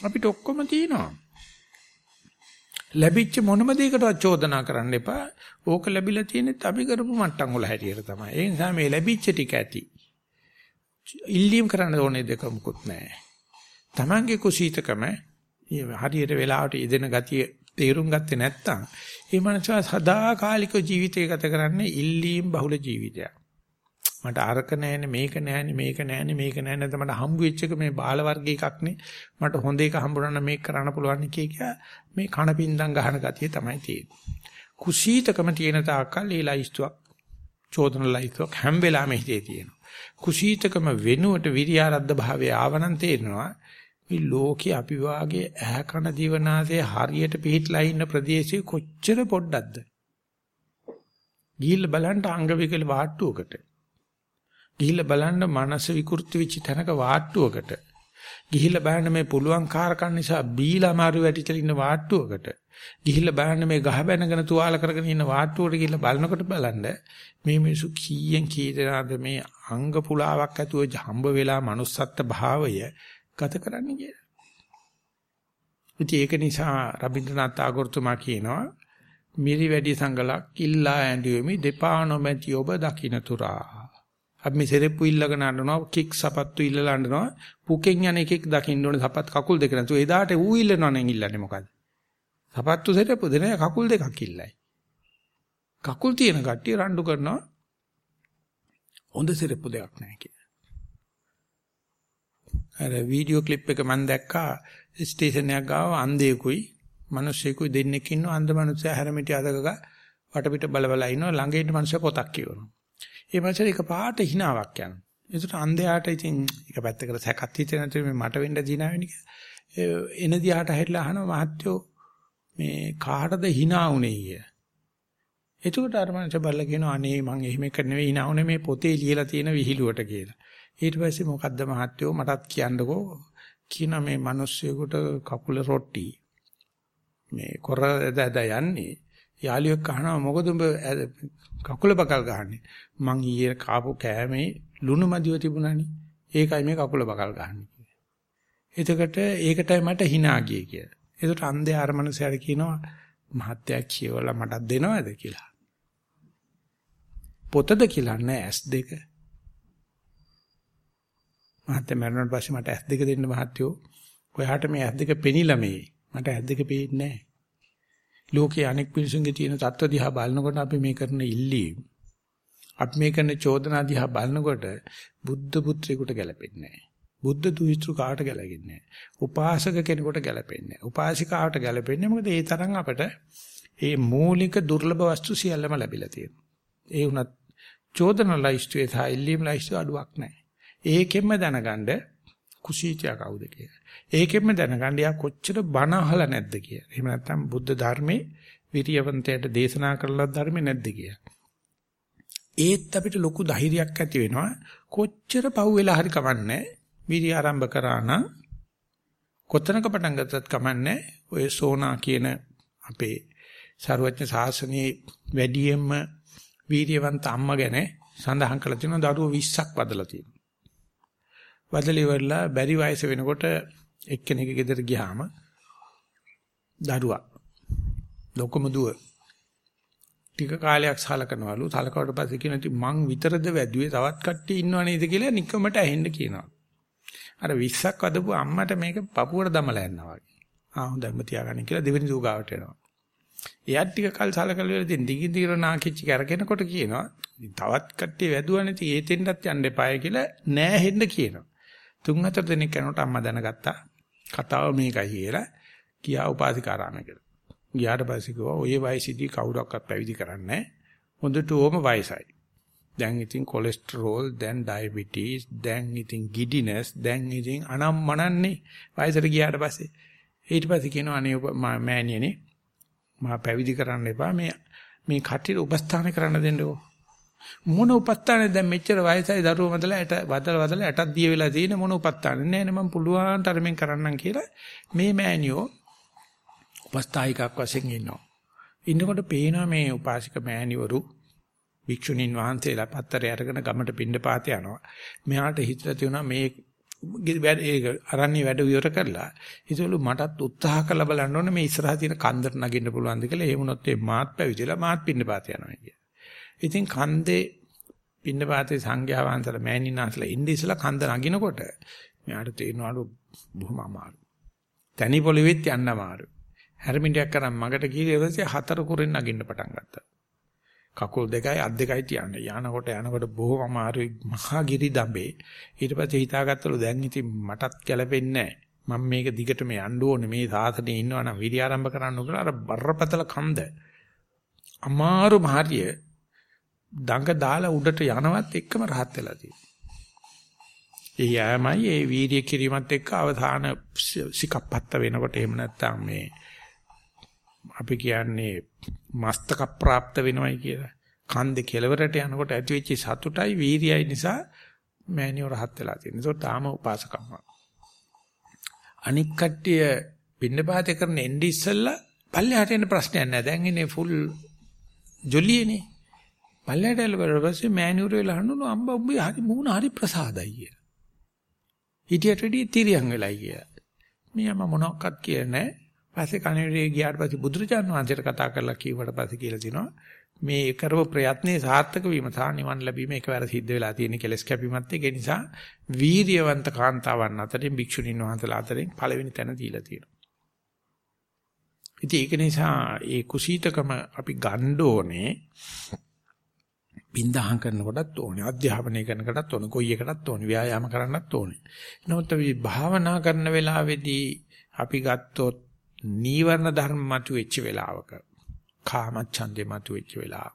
අපිට ඔක්කොම තියෙනවා. ලැබිච්ච මොනම දෙයකටවත් චෝදනා කරන්න එපා. ඕක ලැබිලා තියෙන්නේ අපි කරපු මට්ටම් වල හැටියට තමයි. ඒ නිසා මේ ලැබිච්ච ටික ඇති. ඉල්ලීම් කරන්න ඕනේ දෙක මුකුත් නැහැ. Tamange කුසීතකම හරියට වෙලාවට යෙදෙන ගතිය තේරුම් ගත්තේ නැත්නම් ඒ මනස සදාකාලික ජීවිතය ගත කරන්නේ ඉල්ලීම් බහුල ජීවිතයක්. මට අරක නැහැනේ මේක නැහැනේ මේක නැහැනේ මේක නැහැ නැත්නම් මට හම්බු වෙච්ච එක මේ බාල වර්ග එකක් නේ මට හොඳ එක හම්බුනනම් මේක කරන්න පුළුවන් කිය කිය මේ කන පින්දම් ගහන ගතිය තමයි තියෙන්නේ. කුසීතකම තියෙන තාක්කල් ඒ ලයිස්තුවක් චෝදන ලයිස්තුවක් හැම වෙලාවෙම හිතේ තියෙනවා. කුසීතකම වෙනුවට විරියාරද්ද භාවය ආවනම් තේරෙනවා මේ ලෝකේ අපි වාගේ ඇහ කන දිවනාසයේ හරියට පිහිටලා ඉන්න ප්‍රදේශයේ කොච්චර පොඩ්ඩක්ද? ගිහිල්ලා බලන්න අංග විකල වාට්ටුවකට. ගිහිල්ලා බලන්න මනස විකෘති වෙච්ච තැනක වාට්ටුවකට ගිහිල්ලා බලන්න මේ පුළුවන් කාරකන් නිසා බීලා මාරු වැටිලා ඉන්න වාට්ටුවකට ගිහිල්ලා බලන්න මේ ගහ බැනගෙන තුවාල කරගෙන ඉන්න වාට්ටුවට ගිහිල්ලා බලනකොට බලන්න මේ මිනිසු කීයෙන් කී දෙනාද මේ අංග පුලාවක් ඇතුව හම්බ වෙලා manussත්ත්ව භාවය ගත කරන්නේ කියලා. ඉතින් ඒක නිසා රබින්ද්‍රනාත් tagore තුමා කියනවා මිරි වැඩි සංගලක් ඉල්ලා ඇඬුවෙමි දෙපා නොමැති ඔබ දකින්න තුරා. අපි මේ සෙරෙප්පු ඉල්ලගෙන අඬනවා කික් සපත්තු ඉල්ලලා අඬනවා පුකෙන් යන එකෙක් දකින්න ඕනේ සපත් කකුල් දෙක නැතු එදාට ඌ ඉල්ලනවා නම් ඉල්ලන්නේ මොකද්ද? සපත්තු සෙරෙප්පු දෙන කකුල් දෙකක් ඉල්ලයි. කකුල් තියෙන කට්ටිය රණ්ඩු කරනවා හොඳ සෙරෙප්පු දෙයක් නැහැ කියලා. අර වීඩියෝ ක්ලිප් එක මම දැක්කා ස්ටේෂන් එකක් ගාව අන්ධයෙකුයි මිනිස්සෙකුයි දෙන්නෙක් ඉන්නවා අන්ධ මිනිස්සයා හැරමිටි අදගක වටපිට බල බල ඉන්නවා ළඟ ඉන්න මිනිස්සයා පොතක් කියවනවා. ඒ මිනිස්සට එක පාට හිණාවක් යනවා. ඒකට අන්ධයාට ඉතින් එක පැත්තකට සැකත් හිතේ නැතුව මේ මට වෙන්න දිනා වෙන්නේ කියලා. එන දිහාට හැරිලා අහනවා මහත්තයෝ මේ කාටද hina උනේ කිය. එතකොට අර මනුස්ස බල්ලා කියනවා අනේ මං එහෙම එක නෙවෙයි hina උනේ මේ පොතේ ලියලා තියෙන විහිළුවට කියලා. ඊට පස්සේ මොකද්ද මහත්තයෝ මටත් කියන්නකෝ කියන මේ මිනිස්සෙකුට කකුල රොට්ටි මේ කොර දැද යන්නේ යාළුවෙක් අහනවා මොකද උඹ කකුල බකල් ගහන්නේ? මං ඊයේ කාපු කෑමේ ලුණු මදිව තිබුණානේ. ඒකයි මේ කකුල බකල් ගහන්නේ එතකොට ඒකටයි මට hina ගියේ කියලා. එතකොට අන්දේ අර මනුස්සයාට කියනවා මහත්තයා කියවලා මටත් දෙනවද? කියලා. පොතද කියලා නෑ S2 මහත්තයා මරණයට පස්සේ මට S2 දෙන්න මහත්තයෝ. ඔයාට මේ S2 පෙනිලා මේ. මට S2 පේන්නේ නෑ. ලෝකයේ අනෙක් පිරිසුන්ගේ තියෙන தত্ত্ব දිහා බලනකොට අපි මේ කරන ඉල්ලීම් අපි මේ කරන චෝදනා දිහා බලනකොට බුද්ධ පුත්‍රයෙකුට ගැලපෙන්නේ නැහැ. බුද්ධ දුහිතෘ කාට ගැලපෙන්නේ නැහැ. උපාසක කෙනෙකුට ගැලපෙන්නේ නැහැ. උපාසිකාට ගැලපෙන්නේ මොකද ඒ තරම් අපට මේ මූලික දුර්ලභ වස්තු සියල්ලම ලැබිලා තියෙනවා. ඒ වුණත් චෝදනා ලයිස්ට් එකයි ඉල්ලීම් ලයිස්ට් අඩුවක් නැහැ. ඒකෙන්ම දැනගන්න කුසීතයා කවුද කියලා. ඒකෙන්ම දැනගන්න යා කොච්චර බණ අහලා නැද්ද කියලා. එහෙම නැත්නම් බුද්ධ ධර්මයේ විරියවන්තයට දේශනා කරලා ධර්මේ නැද්ද කියලා. ඒත් අපිට ලොකු ධෛර්යයක් ඇති වෙනවා. කොච්චර පව් වෙලා හරි කමන්නේ. විරිය ආරම්භ කරා නම් කොතනක පටන් ගත්තත් කමන්නේ. ඔය සෝනා කියන අපේ ਸਰවඥ ශාසනයේ වැඩියෙන්ම වීර්යවන්ත අම්මා ගැන සඳහන් කරලා තියෙනවා දරුවෝ 20ක් වදලා තියෙනවා. වදලි වරලා බැරි වයස වෙනකොට එක්කෙනෙක් ගෙදර ගියාම දරුවා ලොකම දුව ටික කාලයක් සලකනවලු සලකවට පස්සේ කියන ඉතින් මං විතරද වැදුවේ තවත් කට්ටිය ඉන්නව නේද කියලා නිකමට ඇහෙන්න කියනවා. අර 20ක් වදපු අම්මට මේක පපුවට දමලා යනවා වගේ. ආ හොඳයිම තියාගන්න කියලා දෙවෙනි දූ ගාවට එනවා. එයාත් ටික කල් සලකලා ඉවර දෙන් දිගින් දිගට නාකිච්ච කරගෙනකොට කියනවා තවත් කට්ටිය වැදුවා නැති ඒ තෙන්ටත් යන්න එපාය කියලා නෑ හෙන්න කියනවා. තුන් හතර දිනක් යනකොට අම්මා දැනගත්තා කතාව මේකයි කියලා ගියා උපාසිකාරාමයකට. ගියාට පස්සේ කිව්වා ඔය වයසේදී කවුරක්වත් පැවිදි කරන්නේ නැහැ. හොඳට ඕම වයසයි. දැන් ඉතින් කොලෙස්ටරෝල්, දැන් ඩයබටිස්, දැන් ඉතින් ගිඩිනස්, දැන් ඉතින් අනම්මනන්නේ වයසට ගියාට පස්සේ. ඊට පස්සේ කියනවා අනේ මෑණියනේ මා පැවිදි කරන්න එපා මේ මේ කටියට උපස්ථාන කරන්න දෙන්නකෝ මොන උපස්ථානේ දැන් මෙච්චර වයසයි දරුවෝ මතලා ඇට වදල වදල ඇටක් දිය වෙලා තියෙන මොන උපස්ථානේ? නෑ නේ මම පුළුවන් තරමින් කරන්නම් කියලා මේ මෑණියෝ උපස්ථායිකක් වශයෙන් ඉන්නවා. ඉන්නකොට පේනවා මේ උපාසික මෑණිවරු භික්ෂුණීන් වහන්සේලා පත්තරේ අරගෙන ගමට පින්න පාත යනවා. මෙයාට හිතලා තියෙනවා මේ ඒක අරන්නේ වැඩ විවර කරලා ඒසලු මටත් උත්සාහ කරලා බලන්න ඕනේ මේ ඉස්සරහා තියෙන කන්දට නගින්න පුළුවන්ද කියලා. එහෙම වුණොත් ඒ මාත් පැවිදිලා මාත් පින්න පාත යනවා කිය. ඉතින් කන්දේ පින්න පාතේ සංඝයා වහන්සේලා මෑණින්නාන්සලා ඉන්නේ ඉස්සලා කන්ද නගිනකොට මෙයාට තේරෙනවලු බොහොම අමාරු. තනි පොළවෙත් යන්න අමාරු. හැරමිටියක් කරන් මගට ගිහලා ඊපස්සේ හතර කුරෙන් නගින්න පටන් ගත්තා. කකුල් දෙකයි අත් දෙකයි තියන්නේ. යනකොට යනකොට බොහොම අමාරුයි මහා ගිරි දඹේ. ඊට පස්සේ හිතාගත්තලු දැන් ඉතින් මටත් ගැලපෙන්නේ මම මේක දිගටම යන්න ඕනේ මේ සාසනේ ඉන්නවා නම් විරි ආරම්භ කරන්න කියලා අර බරපතල කන්ද. අමාරු මාර්ය දඟ දාලා උඩට යනවත් එක්කම rahat වෙලා තියෙනවා. ඒ යෑමයි ඒ වීර්ය කිරීමත් එක්ක අවධාන සිකප්පත්ත වෙනකොට එහෙම නැත්නම් මේ අපි කියන්නේ මස්තක ප්‍රාપ્ત වෙනවයි කියලා. කන්දේ කෙලවරට යනකොට ඇතිවෙච්ච සතුටයි වීර්යයි නිසා මෑණියෝ rahat වෙලා තියෙනවා. ඒක තාම උපාසකම්ම. අනික් කට්ටිය පින්නපාතේ කරන එන්නේ ඉස්සෙල්ලා පල්ලෙහාට එන ප්‍රශ්නයක් නැහැ. දැන් ඉන්නේ ෆුල් ජොලියනේ. පල්ලෙහාට එල්ලුවා පස්සේ මෑණියෝ වෙලා හඳුනන අම්බ උඹේ හරි මූණ හරි ප්‍රසාදයි කියලා. හිටියට වැඩි තිරියන් වෙලයි කියලා. මියම මොනක්වත් කියන්නේ නැහැ. පස්සේ කණේරේ ගියාට පස්සේ බුදුරජාන් වහන්සේට කතා කරලා කිව්වට පස්සේ කියලා තිනවා මේ කරව ප්‍රයත්නේ සාර්ථක වීම සහ නිවන් ලැබීම එකවර සිද්ධ වෙලා තියෙන කෙලස් කැපීමත් ඒක නිසා වීරියවන්ත කාන්තාවන් අතරින් භික්ෂුණීන් වහන්සේලා අතරින් පළවෙනි තැන දීලා තියෙනවා. ඉතින් ඒක නිසා ඒ කුසීතකම අපි ගන්න ඕනේ බින්දහම් කරනකොටත් ඕනේ අධ්‍යාපනය කරනකොටත් ඕනේ කොයි එකටත් ඕනේ ව්‍යායාම කරන්නත් ඕනේ. නමුත් අපි භාවනා කරන වෙලාවේදී අපි ගත්තොත් නීවරණ ධර්ම මතුවෙච්ච වෙලාවක කාමච්ඡන්දේ මතුවෙච්ච වෙලාව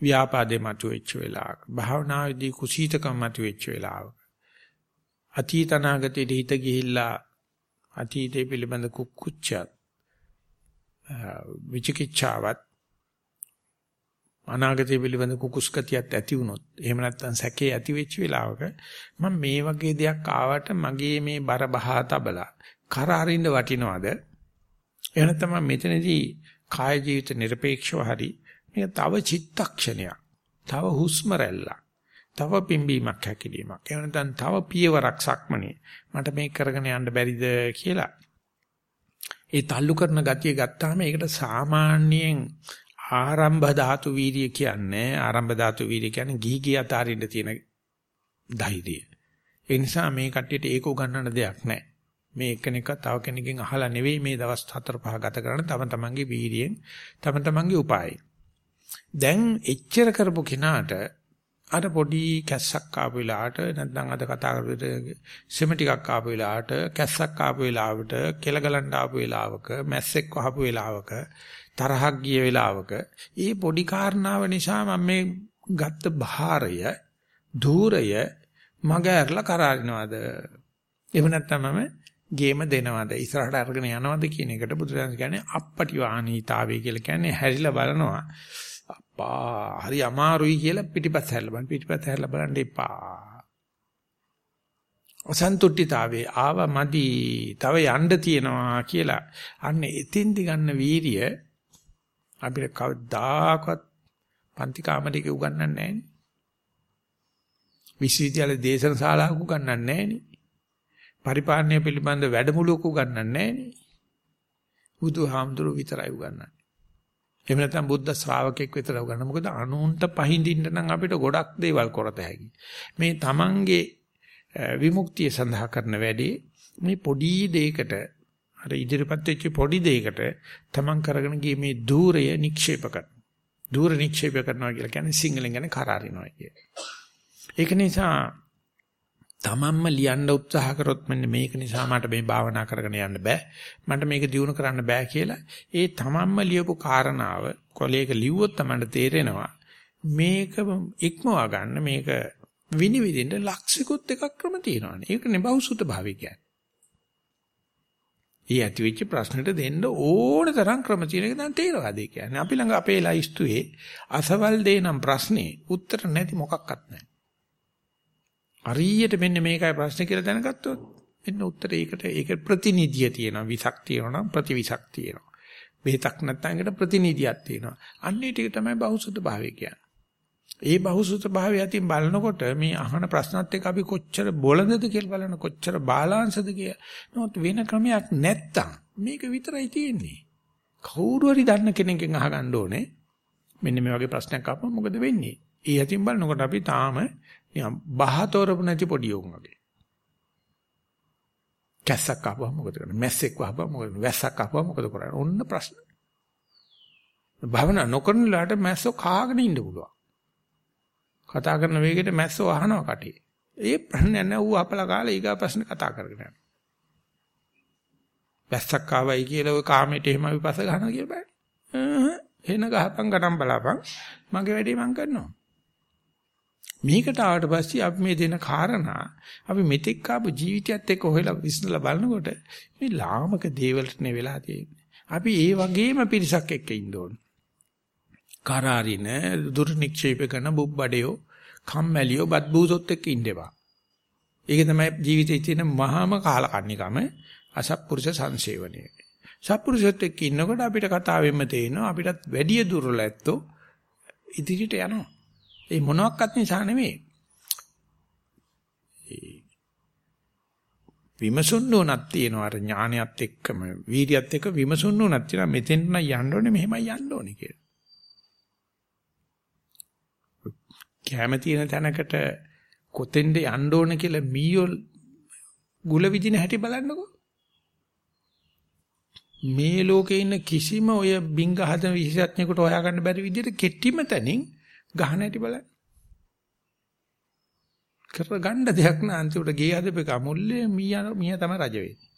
ව්‍යාපාදේ මතුවෙච්ච වෙලාවක භාවනාවේදී කුසීතකම් මතුවෙච්ච වෙලාවක අතීත අනාගතයේ හිත ගිහිල්ලා අතීතයේ පිළිබඳ කුක්කුච්චත් විචිකිච්ඡාවත් අනාගතය පිළිබඳ කුකුස්කතියක් ඇති වුණොත් එහෙම නැත්නම් සැකේ ඇති වෙච්ච වෙලාවක මම මේ වගේ දෙයක් ආවට මගේ මේ බර බහා තබලා කර අරින්න වටිනවද? එහෙම නැත්නම් මෙතනදී කාය ජීවිත নিরপেক্ষව හරි මේ තව චිත්තක්ෂණයක් තව හුස්ම රැල්ලක් තව පිම්බීමක් හැකිලීමක් එහෙම නැත්නම් තව පියවරක් සක්මනේ මට මේ කරගෙන යන්න බැරිද කියලා. ඒ තල්ලු කරන ගතිය ගත්තාම ඒකට සාමාන්‍යයෙන් ආරම්භ ධාතු වීර්ය කියන්නේ ආරම්භ ධාතු වීර්ය කියන්නේ ගිහි ගිය අතරින්න තියෙන ධෛර්යය. ඒ නිසා මේ කට්ටියට ඒක උගන්වන්න දෙයක් නැහැ. මේ එක්කෙනෙක්ව තව කෙනකින් අහලා නෙවෙයි මේ දවස් 4 5 ගත කරන තම තමන්ගේ වීර්යයෙන් තම තමන්ගේ උපායයි. දැන් එච්චර කරපු කෙනාට අර පොඩි කැස්සක් ආපු වෙලාවට නැත්නම් අද කතා කරපු සෙම ටිකක් ආපු වෙලාවට කැස්සක් ආපු වෙලාවට කෙල ගලන්න ආපු වෙලාවක මැස්සෙක් වහපු වෙලාවක තරහක් ගිය වෙලාවක ඒ පොඩි කාරණාව නිසා මම මේ ගත්ත භාරය ධූරය මග ඇරලා කරාරිනවද? එහෙම නැත්නම් මම ගේම දෙනවද? ඉස්සරහට අරගෙන යනවද කියන එකට බුදුරජාණන් කියන්නේ අපපටි වානීතාවය කියලා කියන්නේ හැරිලා බලනවා. අප්පා හරි අමාරුයි කියලා පිටිපස්ස හැරලා බලන්න. පිටිපස්ස හැරලා බලන්න එපා. අසන්තුට්ඨිතාවේ ආව මදි. තව යන්න තියනවා කියලා. අන්න එතින්දි ගන්න වීරිය අපිට කවදාකවත් පන්ති කාමරයක උගන්වන්නේ නැහැ නේ විශ්වවිද්‍යාල දේශන ශාලාවක උගන්වන්නේ නැහැ නේ පරිපාලනය පිළිබඳ වැඩමුළුවක උගන්වන්නේ නැහනේ. බුදුහාමුදුරුවෝ විතරයි උගන්වන්නේ. එහෙම නැත්නම් බුද්ධ ශ්‍රාවකෙක් විතරයි උගන්වන්නේ. මොකද අනුන්ට පහඳින්න නම් අපිට ගොඩක් දේවල් කරත හැකි. මේ තමන්ගේ විමුක්තිය සඳහා කරන වැඩේ මේ පොඩි දෙයකට අර ඉදිරිපත් වෙච්ච පොඩි දෙයකට තමන් කරගෙන ගියේ මේ দূරය නික්ෂේප කරන. দূර නික්ෂේප කරනවා කියලා කියන්නේ සිංහලෙන් කියන්නේ කරාරිනවා කිය. ඒක නිසා තමන්ම ලියන්න උත්සාහ කරොත් මෙන්න මේක නිසා මට මේ භාවනා කරගෙන යන්න බෑ. මට මේක දියුණු කරන්න බෑ කියලා ඒ තමන්ම ලියපු කාරණාව කොලේක ලිව්වොත් තමයි තේරෙනවා. මේක ඉක්මවා ගන්න මේක විනිවිදින්න ලක්ෂිකුත් එකක් ක්‍රම තියෙනවානේ. ඒකනේ බහුසුත භාවය කියන්නේ. ඊ ඇතිවෙච්ච ප්‍රශ්නෙට දෙන්න ඕන තරම් ක්‍රම තියෙන එක දැන් තේරවාදී කියන්නේ. අපි ළඟ අපේ ලයිස්තුවේ අසවල් දේ නම් ප්‍රශ්නේ උත්තර නැති මොකක්වත් නැහැ. හරියට මෙන්න මේකයි ප්‍රශ්නේ කියලා දැනගත්තොත් මෙන්න උත්තරේ ඒකට ඒක ප්‍රතිනිධිය තියෙනවා විසක් තියෙනවා නම් ප්‍රතිවිසක් තියෙනවා බෙහෙතක් නැත්නම් ඒකට ප්‍රතිනිධියක් තියෙනවා අන්නේ ටික තමයි බහුසුත භාවය කියන්නේ ඒ බහුසුත භාවය අතින් බලනකොට මේ අහන ප්‍රශ්නත් එක්ක අපි කොච්චර බොළඳද කියලා බලන කොච්චර බාලාංශද කියලා නමුත් වෙන ක්‍රමයක් නැත්තම් මේක විතරයි තියෙන්නේ කවුරු හරි දන්න කෙනෙක්ගෙන් අහගන්න ඕනේ මෙන්න මේ වගේ ප්‍රශ්නයක් ආපම මොකද වෙන්නේ ඒ අතින් බලනකොට අපි තාම නිකන් බහතෝරපු නැති පොඩි උන් වගේ. කැස්සක් ආපුවම මොකද කරන්නේ? මැස්සෙක් වහපුවම මොකද කරන්නේ? වැස්සක් ආපුවම මොකද කරන්නේ? ඔන්න ප්‍රශ්න. භවනා නොකරන ලාට මැස්සෝ කාගෙන ඉන්න පුළුවන්. කතා කරන වේගෙට මැස්සෝ අහනවා කටේ. ඒ ප්‍රශ්නේ නැහැ ඌ අපල කාලේ ඊගා ප්‍රශ්න කතා කරගෙන යනවා. වැස්සක් ආවයි කියලා ඔය කාමයට එහෙම විපස්ස ගන්නවා කියලා බෑ. එන ගහපන් ගණන් බලාපන්. මගේ වැඩේ මං කරනවා. මේකට ආවට පස්සේ අපි මේ දෙන කාරණා අපි මෙතෙක් ආපු ජීවිතයත් එක්ක හොයලා විශ්නලා බලනකොට මේ ලාමක දේවල්ට නේ වෙලා තියෙන්නේ. අපි ඒ වගේම පිරිසක් එක්ක ඉන්න ඕන. කරාරින දුර නික්ෂේප කරන බුබ්බඩයෝ කම්මැලියෝ බත් බූසොත් එක්ක ඉන්නවා. ඒක තමයි ජීවිතයේ තියෙන මහාම කාලකන්නිකම අසත්පුරුෂ සංසේවනය. සත්පුරුෂයත් එක්ක ඉන්නකොට අපිට කතාවෙන්න තේිනවා අපිටත් වැඩි දුර්වල ඇත්තෝ ඉදිරියට යනවා. ඒ මොනවත් නිසා නෙමෙයි. විමසුන් නුනක් තියෙනවා අර ඥානයත් එක්කම වීර්යයත් එක්ක විමසුන් නුනක් තියෙනවා මෙතෙන් නම් යන්න ඕනේ මෙහෙමයි යන්න ඕනේ කියලා. කැම තියෙන තැනකට කොතෙන්ද යන්න ඕනේ කියලා මීයෝ ගුල විදින හැටි බලන්නකෝ. මේ ලෝකේ ඉන්න කිසිම ඔය බින්ග හදන විශේෂඥයෙකුට හොයාගන්න බැරි විදිහට කෙටිම තැනින් ගහන හැටි බලන්න. කර ගන්න දෙයක් නෑ අන්තිමට ගේ හදපේක මුල්ලේ මීයා මීයා තමයි රජ වෙන්නේ.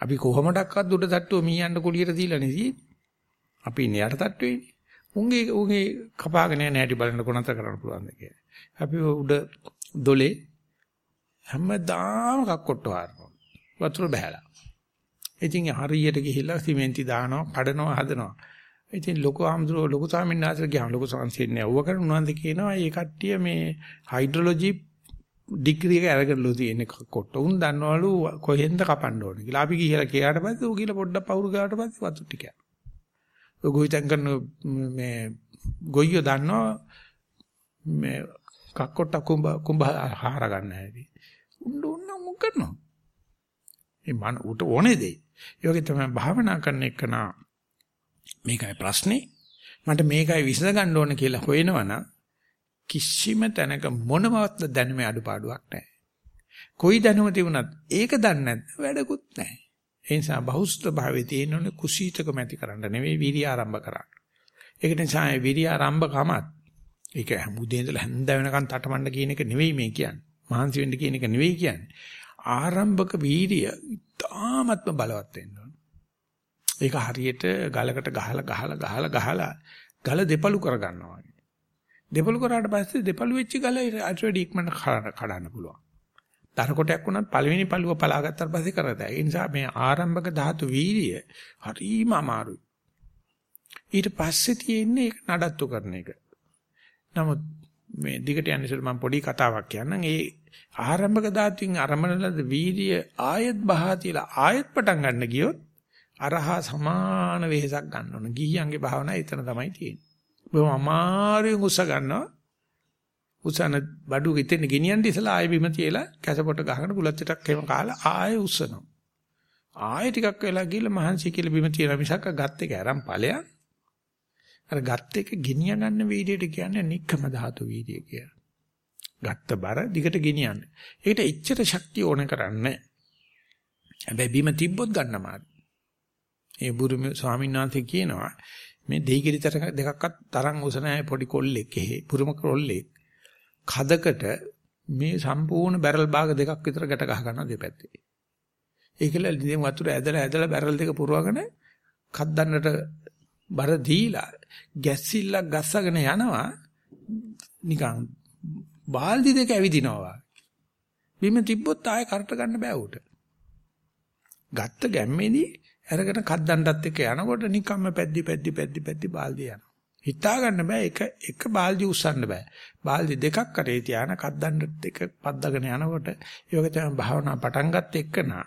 අපි කොහොමඩක්වත් උඩ තට්ටුව මීයන්ට කුලියට දීලා නෙදී. අපි ඉන්නේ යට තට්ටුවේනේ. උන්ගේ උන්ගේ කපාගෙන යන හැටි බලන්න කොනතර කරන්න පුළුවන්ද කියලා. අපි උඩ දොලේ හැමදාම කක්කොට්ට වарනවා. වතුර බහැලා. ඉතින් හරියට ගිහිල්ලා සිමෙන්ති දානවා, කඩනවා, හදනවා. ඉතින් ලොකු ආම්ද්‍රෝ ලොකු ස්වාමීන් වහන්සේ ගියාම ලොකු සංසීන්නේ අවුව කරන උන්වහන්සේ කියනවා මේ කට්ටිය මේ හයිඩ්‍රොලොජි ඩිග්‍රී එක අරගෙනලු තියෙන කොට උන් දන්නවලු කොහෙන්ද කපන්න ඕනේ කියලා. අපි ගිහලා කියාට පස්සේ ඌ කියලා පොඩ්ඩක් පවුරු ගාවට පස්සේ වතු ටික. ඔය ගොවිතැන් කරන මේ ගොයියෝ දන්නවා මේ කක්කොට කුඹ කුඹ හාර ගන්න හැටි. උන්න උන්න මොක කරනවා. මේ මන උට ඕනේ දෙයි. ඒ වගේ තමයි භාවනා කරන එකනා මේකයි ප්‍රශ්නේ. මට මේකයි විසඳ ගන්න ඕන කියලා හොයනවනම් කිසිම තැනක මොනවත් දැනුමේ අඩුපාඩුවක් නැහැ. කොයි දැනුම තිබුණත් ඒක දන්නේ නැත්නම් වැඩකුත් නැහැ. ඒ නිසා බහුස්ත්‍ර භාවයේ තියෙනුනේ කුසීතකම ඇති කරන්න නෙවෙයි විරිය ආරම්භ කරන්න. ඒක නිසා විරිය ආරම්භ කමත් ඒක හැමුදේ ඉඳලා හැන්ද වෙනකන් තටමඬ කියන එක නෙවෙයි මේ කියන්නේ. මහන්සි වෙන්න කියන එක නෙවෙයි කියන්නේ. ආරම්භක වීරිය ඉතාමත්ම බලවත් වෙන්න ඕන. ඒක හරියට ගලකට ගහලා ගහලා ගහලා ගහලා ගල දෙපළු කර ගන්නවා වගේ. දෙපළු කරාට පස්සේ දෙපළු වෙච්ච ගල අටවැඩි ඉක්මනට කඩන්න පුළුවන්. දර කොටයක් වුණත් පළවෙනි පළුව පලාගත්තාට පස්සේ කරදෑ. ඒ නිසා මේ ආරම්භක ධාතු වීරිය හරිම අමාරුයි. ඊට පස්සේ තියෙන්නේ ඒක නඩත්තු කරන එක. නමුත් මේ දිගට යන ඉස්සර මම පොඩි කතාවක් කියන්නම්. ඒ ආරම්භක ධාතුන් අරමණලද වීර්ය ආයත් බහා තියලා ආයත් පටන් ගන්න ගියොත් අරහා සමාන වෙහසක් ගන්න ඕන. ගිහියන්ගේ භාවනාව එතන තමයි තියෙන්නේ. බොහොම අමාරුවෙන් උස ගන්නවා. උසන බඩු ඉතින් ගෙනියන්න ඉස්සලා ආයෙ බිම තියලා කැසපොට ගහගෙන බුලත්තටක් එහෙම කාලා ආයෙ උස්සනවා. ආයෙ ටිකක් වෙලා ගිහලා මහන්සි කියලා බිම තියලා මිසක් ගත් එක අරන් ඵලයක්. අර ගත් එක ගෙනිය ගන්න වීඩියට කියන්නේ නික්කම ධාතු වීඩිය කියලා. ගත්ත බර දිගට ගෙනියන්න. ඒකට එච්චර ශක්තිය ඕන කරන්නේ. හැබැයි බිම තිබ්බොත් ගන්න මාර්ගය. ඒ බුරුම ස්වාමීන් වහන්සේ කියනවා මේ දෙයිගිරි දෙකක්වත් තරම් උස නැහැ පොඩි කොල්ලෙක් එහෙ බුරුම කොල්ලෙක් කදකට මේ සම්පූර්ණ බැරල් භාග දෙකක් විතර ගැට ගහ ගන්න දෙපැත්තේ. ඒකල ඉතින් වතුර ඇදලා ඇදලා බැරල් දෙක පුරවගෙන කද්දන්නට බර දීලා ගැස්සිල්ලක් ගස්සගෙන යනවා නිකන් බාල්දි දෙක ඇවිදිනවා. බිම තිබ්බොත් ආයෙ කරට ගන්න බෑ උට. ගත්ත ගැම්මේදී අරගෙන කද්දන්ටත් එක්ක යනකොට නිකම්ම පැද්දි පැද්දි පැද්දි පැද්දි බාල්දිය යනවා. හිතා ගන්න බෑ එක එක බාල්දි උස්සන්න බෑ. බාල්දි දෙකක් කරේ තියාන කද්දන්ටත් එක පද්දගෙන යනකොට ඒ වගේ තමයි භාවනා පටන් ගත්ත එක්කනා.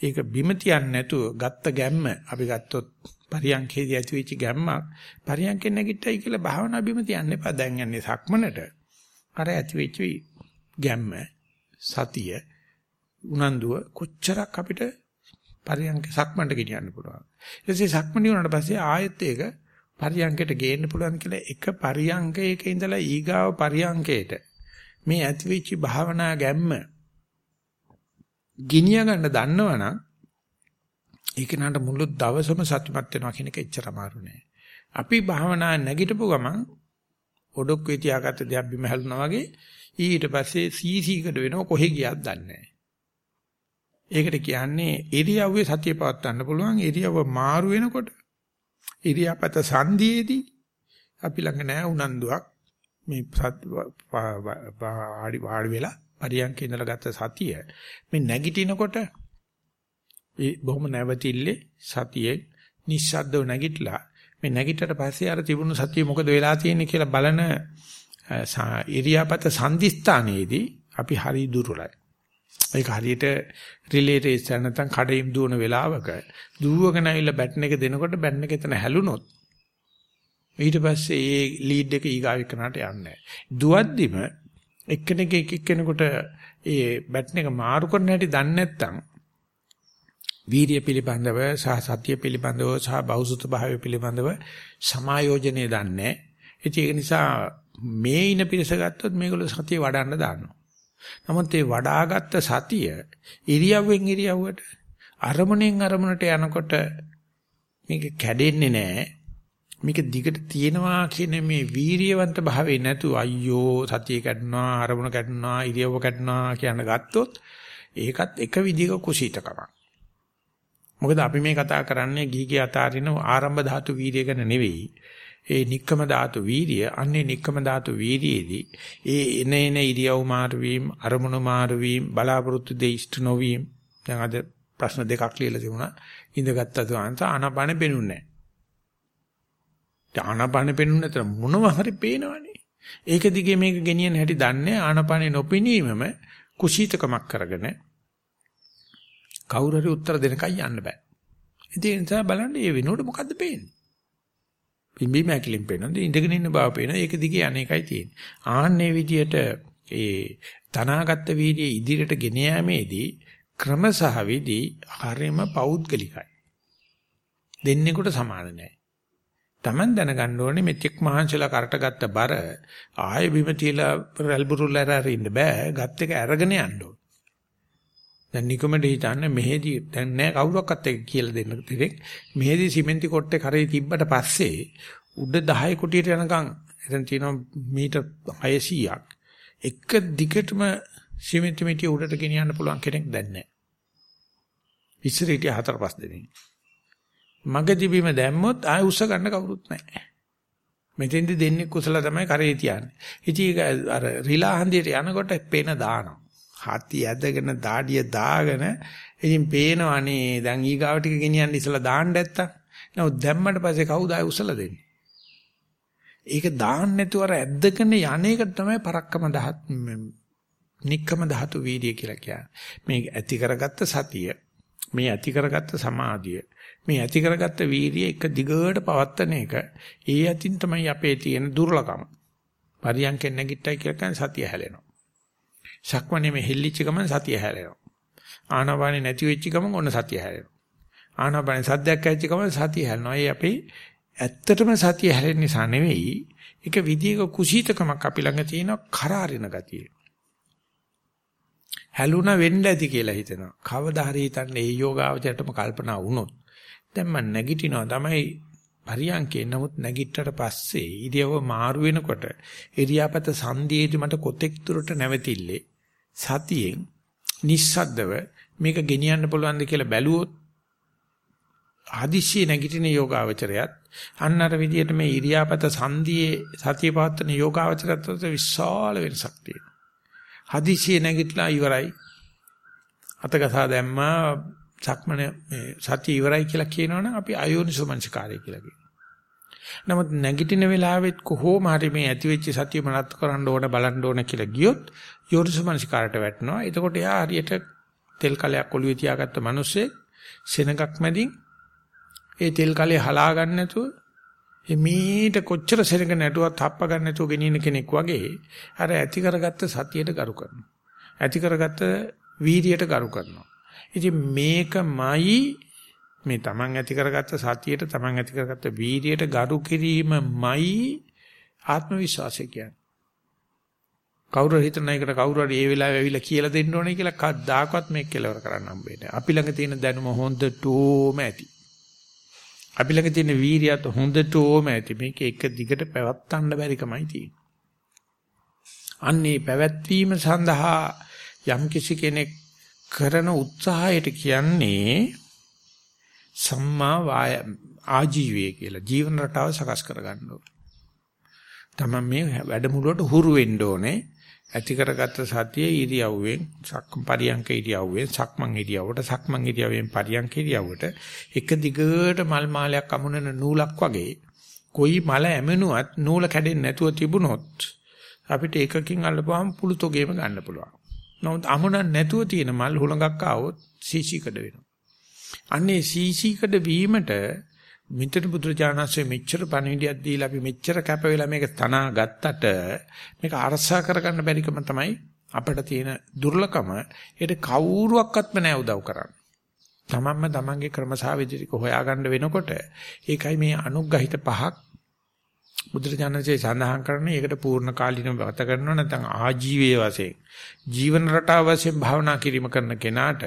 ඒක බිම තියන්නේ නැතුව ගත්ත ගැම්ම අපි ගත්තොත් පරියන්කේදී ඇති වෙච්ච ගැම්මක් පරියන්කෙන් නැගිට්ටයි කියලා භාවනා බිම තියන්න එපා. දැන් යන්නේ සක්මනට. අර ඇති වෙච්ච ගැම්ම සතිය උනන්දුව කොච්චරක් අපිට පරියන්ක සක්මන්ට ගෙනියන්න පුළුවන්. ඊට පස්සේ සක්මණේ වුණාට පස්සේ ආයෙත් ඒක පරියන්කයට ගේන්න පුළුවන් කියලා එක පරියන්කයක ඉඳලා ඊගාව පරියන්කයට මේ ඇතිවෙච්ච භාවනා ගැම්ම ගිනිය ගන්න දන්නවනම් ඒක නට මුළු දවසම සතුටුමත් වෙනවා කියන එක එච්චර අමාරු නෑ. අපි භාවනා නැගිටපු ගමන් ඔඩොක්කේ තියාගත්ත දෙයක් බිම හැලුනා වගේ ඊට පස්සේ සීසීකට වෙනව කොහෙ ගියත් දන්නේ ඒකට කියන්නේ ඉරියව්වේ සතිය පවත්වන්න පුළුවන් ඉරියව්ව මාරු වෙනකොට ඉරියාපත සංදීයේදී අපි ළඟ නැහැ උනන්දුවක් මේ වාඩි වාඩි වෙලා පරියන්කේ ඉඳලා ගත්ත සතිය මේ නැගිටිනකොට ඒ බොහොම නැවතිල්ලේ සතියේ නිස්සද්දව නැගිටලා මේ නැගිටට පස්සේ අර තිබුණු සතිය මොකද වෙලා තියෙන්නේ කියලා බලන ඉරියාපත සංදිස්ථානයේදී අපි හරි දුර්වලයි. ඒක හරියට රිලේ රේස් එක නැත්නම් කඩේම් දුවන වෙලාවක දුවගෙන ඇවිල්ලා බැටන් එක දෙනකොට බැටන් එක එතන හැලුනොත් ඊට පස්සේ ඒ ලීඩ් එක ඊගාව එක්කනට යන්නේ නැහැ. දුවද්දිම එක්කෙනෙක් එක්කෙනෙකුට ඒ බැටන් එක මාරු කරන්න හැටි දන්නේ නැත්නම් වීරිය පිළිබඳව සහ සත්‍ය පිළිබඳව සහ බෞසුත භාවය පිළිබඳව සමායෝජනය දන්නේ. ඒක නිසා මේ ඉන පිරිස ගත්තොත් මේගොල්ලෝ සතිය වඩන්න දානවා. නමුත් ඒ වඩාගත් සතිය ඉරියව්වෙන් ඉරියව්වට අරමුණෙන් අරමුණට යනකොට මේක කැඩෙන්නේ නැහැ. මේක දිගට තියෙනවා කියන මේ වීරියවන්ත භාවය නැතුව අයියෝ සතිය කැඩුනා අරමුණ කැඩුනා ඉරියව්ව කැඩුනා කියන ගත්තොත් ඒකත් එක විදිහක කුසීතකමක්. මොකද අපි මේ කතා කරන්නේ ගිහිගේ අතාරින ආරම්භ ධාතු වීර්ය ගැන නෙවෙයි. ඒ නික්කම ධාතු වීර්ය අන්නේ නික්කම ධාතු වීර්යයේදී ඒ එන එන ඉරියව් මාරු වීම අරමුණු මාරු වීම බලාපොරොත්තු දෙ ඉෂ්ට නොවීම. දැන් අද ප්‍රශ්න දෙකක් ලියලා තිබුණා. ඉඳගත්තු අන්ත ආනාපානෙ පෙනුන්නේ නැහැ. ආනාපානෙ පෙනුන්නේ නැතර මොනවා හරි පේනවනේ. ඒක දිගේ මේක ගෙනියන හැටි දන්නේ ආනාපානෙ නොපෙනීමම කුසීතකමක් කරගෙන කවුරු හරි උත්තර දෙනකන් යන්න බෑ. ඉතින් ඒ නිසා බලන්න මේ වෙනුවට මොකද්ද පේන්නේ? පිම්බි මැකිලින් පේනොත් ඉඳගෙන ඉන්න බව පේනවා. ඒක දිගේ අනේකයි තියෙන්නේ. ආන්නේ විදියට ඒ තනාගත්ත වීර්යය ඉදිරියට ගෙන යාමේදී ක්‍රම සහ විදි හරියම පෞද්ගලිකයි. දෙන්නෙකුට සමාන නැහැ. Taman දැනගන්න ඕනේ මෙතෙක් මහන්සිලා කරට ගත්ත බර ආයෙ බිම තියලා රල්බුරුල්ලා ඉන්න බෑ. ගත් එක අරගෙන යන්න ඕනේ. දැන් නිකමඩ හිතන්න මෙහෙදි දැන් නෑ කවුරක්වත් එක කියලා දෙන්න දෙයක්. මෙහෙදි සිමෙන්ති කොට්ටේ කරේ තිබ්බට පස්සේ උඩ 10 කුටියට යනකම් එතන තියෙනවා මීටර් 600ක්. එක දිගටම සිමෙන්ති මිටිය උඩට ගෙනියන්න පුළුවන් කෙනෙක් දැන් නෑ. ඉස්සර හිටිය හතර පහ දෙනෙක්. මගදී බිම දැම්මොත් ආය උස්ස ගන්න කවුරුත් නැහැ. මෙතෙන්දි දෙන්නේ කුසල තමයි කරේ තියන්නේ. ඉතින් අර රිලා හන්දියට යනකොට පේන දානවා. හති ඇදගෙන දාඩිය දාගෙන ඉතින් පේනවනේ දැන් ඊගාව ටික ගෙනියන්න ඉස්සලා දාන්න නැත්තම්. නමුත් දැම්මට පස්සේ කවුද ආය උසලා දෙන්නේ? ඒක දාන්න නැතුව අර ඇද්දගෙන යන්නේක තමයි පරක්කම දහත් නික්කම ධාතු වීර්ය කියලා කියන්නේ. මේ ඇති කරගත්ත සතිය මේ ඇති කරගත්ත සමාධිය මේ ඇති කරගත්ත වීර්ය එක දිගට පවත්තන එක ඒ අතින් තමයි අපේ තියෙන දුර්ලකම පරියන්කෙන් නැගිට්ටයි කියලා කියන්නේ සතිය හැලෙනවා. සක්මණේ මේ හෙල්ලිච්ච ගමන් සතිය හැරෙනවා. ආනාපානේ නැති වෙච්ච ගමන් ඔන්න සතිය හැරෙනවා. ආනාපානේ සද්දයක් ඇච්ච ගමන් සතිය හැරෙනවා. ඒ අපි ඇත්තටම සතිය හැරෙන්න නිසා නෙවෙයි. ඒක විදියක කුසීතකමක් අපි ළඟ තියෙන කරාරින ගතිය. හැලුණ වෙන්න ඇති කියලා හිතෙනවා. කවදා හරි හිතන්නේ ඒ යෝගාවචරයටම කල්පනා වුණොත් දැන් මම නැගිටිනවා තමයි පරියන්කේ නමුත් නැගිට්ටට පස්සේ ඉරියව මාරු වෙනකොට ඉරියාපත සංදීයේදී මට කොතෙක් දුරට නැවතිල්ලේ සතියෙන් නිස්සද්දව මේක ගෙනියන්න පුළුවන්ද කියලා බැලුවොත් ආදිශී නැගිටින යෝගාවචරයත් අන්න අර විදිහට මේ ඉරියාපත සංදියේ සතිය පවත්වන යෝගාවචරයත් අතර විශාල වෙනසක් තියෙනවා. හදිසියේ නැගිටලා ඉවරයි. අතගසා දැම්මා සක්මන මේ සතිය ඉවරයි කියලා කියනවනම් අපි අයෝනිසෝමනසිකාරය කියලා කියනවා. නමුත් නැගිටින වෙලාවෙත් කොහොම හරි මේ ඇතිවෙච්ච සතිය මනත් කරන්න ඕන බලන්න ඕන කියලා ගියොත් යෝනිසෝමනසිකාරයට වැටෙනවා. එතකොට යා හරියට තෙල් කලයක් ඔළුවේ තියාගත්ත මිනිස්සේ සෙනගක් මැදින් ඒ තෙල් කලේ හලා ගන්න නැතුව එමීට කොච්චර සෙනග නැටුවත් හප්ප ගන්න නැතුව ගෙනියන කෙනෙක් වගේ අර ඇති කරගත්ත සතියට ගරු කරනවා. ඇති කරගත්ත වීර්යයට ගරු කරනවා. ඉතින් මේකමයි මේ Taman ඇති කරගත්ත සතියට Taman ඇති කරගත්ත වීර්යයට ගරු කිරීමමයි ආත්ම විශ්වාසය කියන්නේ. කවුරු හිතන එකට කවුරු හරි ඒ වෙලාවේ ඇවිල්ලා කියලා දෙන්න ඕනේ කියලා කවදාකවත් මේක කෙලවර කරන්න හම්බෙන්නේ. අපි ළඟ තියෙන දැනුම හොඳටම ඇති. අපි ළඟ තියෙන වීරියත් හොඳටම ඇති. මේක එක දිගට පැවැත්වන්න බැරි කමයි තියෙන්නේ. අන්නේ පැවැත්වීම සඳහා යම් කිසි කෙනෙක් කරන උත්සාහයට කියන්නේ සම්මා වාය ආජීවය කියලා ජීවන රටාව සකස් කරගන්න ඕන. තමයි මේ වැඩමුළුවට හුරු වෙන්න ඕනේ. ඇති කරගත්ත සතිය ඉරියව්වෙන් සක්ම පරියංක ඉරියව්වෙන් සක්මන් ඉරියව්වට සක්මන් ඉරියව්වෙන් පරියංක ඉරියව්වට එක දිගට මල් මාලයක් අමුණන නූලක් වගේ කොයි මල ඇමෙනුවත් නූල කැඩෙන්නේ නැතුව තිබුණොත් අපිට එකකින් අල්ලපුවාම පුළුතෝගේම ගන්න පුළුවන්. නමුත් අමුණක් නැතුව තියෙන මල් හුලඟක් ආවොත් සීසීකඩ වෙනවා. අන්නේ සීසීකඩ වීමට මිත්‍ර බුදුරජාණන්සේ මෙච්චර පණිවිඩයක් දීලා අපි මෙච්චර කැප වෙලා මේක තනා ගත්තට මේක අරසා කරගන්න බැරිකම තමයි අපිට තියෙන දුර්ලකම. ඒක කවුරුවක්වත්ම නෑ උදව් කරන්න. තමන්ම තමන්ගේ ක්‍රමසාවිදික හොයාගන්න වෙනකොට ඒකයි මේ අනුග්‍රහිත පහක් බුදුරජාණන්සේ සඳහන් කරන්නේ ඒකට පූර්ණ කාලිනව ගත කරනවා නැත්නම් ආජීවයේ වශයෙන් ජීවන රටාව වශයෙන් භාවනා කිරීම කරන කෙනාට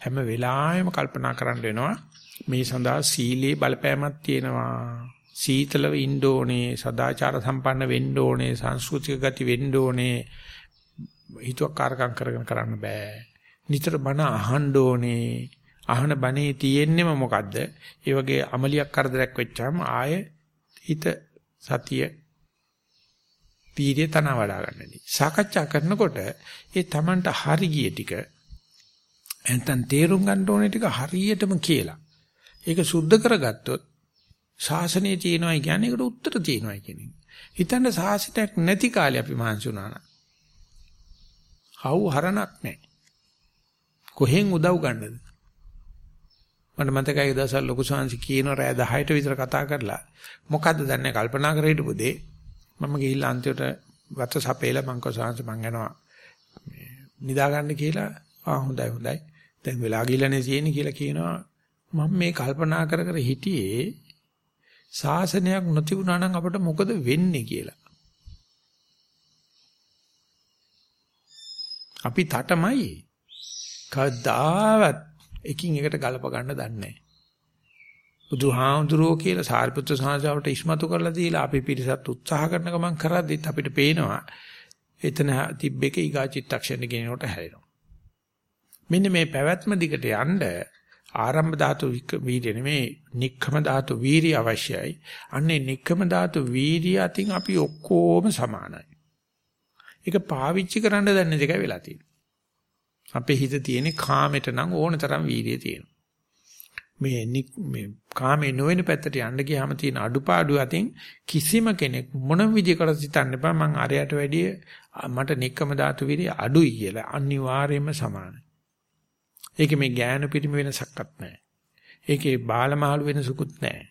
හැම වෙලාවෙම කල්පනා කරන්න වෙනවා මේ සඳහා සීලේ බලපෑමක් තියෙනවා. සීතලව ඉන්න ඕනේ, සදාචාර සම්පන්න වෙන්න ඕනේ, සංස්කෘතික ගති වෙන්න ඕනේ. හිතුවක්කාරකම් කරගෙන කරන්න බෑ. නිතර බණ අහන්න ඕනේ. අහන බණේ තියෙන්නේම මොකද්ද? ඒ වගේ අමලියක් කරදරයක් වෙච්චාම ආය හිත සතිය පීරිය තන වඩා ගන්නදී. සාකච්ඡා කරනකොට ඒ Tamanට හරි ගිය ටික නැත්නම් තේරුම් ගන්න ඕනේ ටික හරියටම කියලා ඒක සුද්ධ කරගත්තොත් ශාසනයේ තියෙනවා කියන්නේ ඒකට උත්තර තියෙනවා කියන එක. හිතන්න ශාසිතයක් නැති කාලේ අපි මහන්සි වුණා නම්. හවු හරණක් නැහැ. කොහෙන් උදව් ගන්නද? මට මතකයි දවසක් ලොකු ශාන්සි කියන රෑ 10ට විතර කතා කරලා මොකද්ද දන්නේ කල්පනා කර හිටපු දේ මම ගිහිල්ලා අන්තිමට වත සපේලා මං කෝ ශාන්සි මං යනවා නිදා ගන්න කියලා ආ හොඳයි හොඳයි දැන් වෙලා ගිහලානේ තියෙන්නේ කියලා කියනවා මම මේ කල්පනා කර කර හිටියේ ශාසනයක් නොතිබුණා නම් අපට මොකද වෙන්නේ කියලා. අපි තටමයි. කවදාවත් එකින් එකට ගලප ගන්න දන්නේ නැහැ. බුදුහාමුදුරුවෝ කියලා සාරිපුත්‍ර සාංශාවට ඉස්මතු කරලා දීලා අපි පිරිසත් උත්සාහ කරන ගමන් කරද්දිත් අපිට පේනවා එතන තිබ්බේක ඊගා චිත්තක්ෂණ ගෙනනකොට හැරෙනවා. මෙන්න මේ පැවැත්ම දිගට යන්න ආරම්භ ධාතු වීර්ය නෙමේ නික්කම ධාතු වීර්ය අවශ්‍යයි. අන්නේ නික්කම ධාතු වීර්ය අතින් අපි ඔක්කොම සමානයි. ඒක පාවිච්චි කරන්න දන්නේ දෙකයි වෙලා තියෙන්නේ. අපේ හිත තියෙන්නේ කාමයට නම් ඕන තරම් වීර්යය තියෙනවා. මේ මේ කාමේ නොවන පැත්තට යන්න ගියාම තියෙන අඩුපාඩු අතින් කිසිම කෙනෙක් මොන විදිහකට හිතන්න එපා මං අරයට වැඩිය මට නික්කම ධාතු වීර්ය අඩුයි කියලා අනිවාර්යයෙන්ම සමානයි. ඒකේ මේ ඥාන පිරිමි වෙනසක්වත් නැහැ. ඒකේ බාලමහලු වෙනසකුත් නැහැ.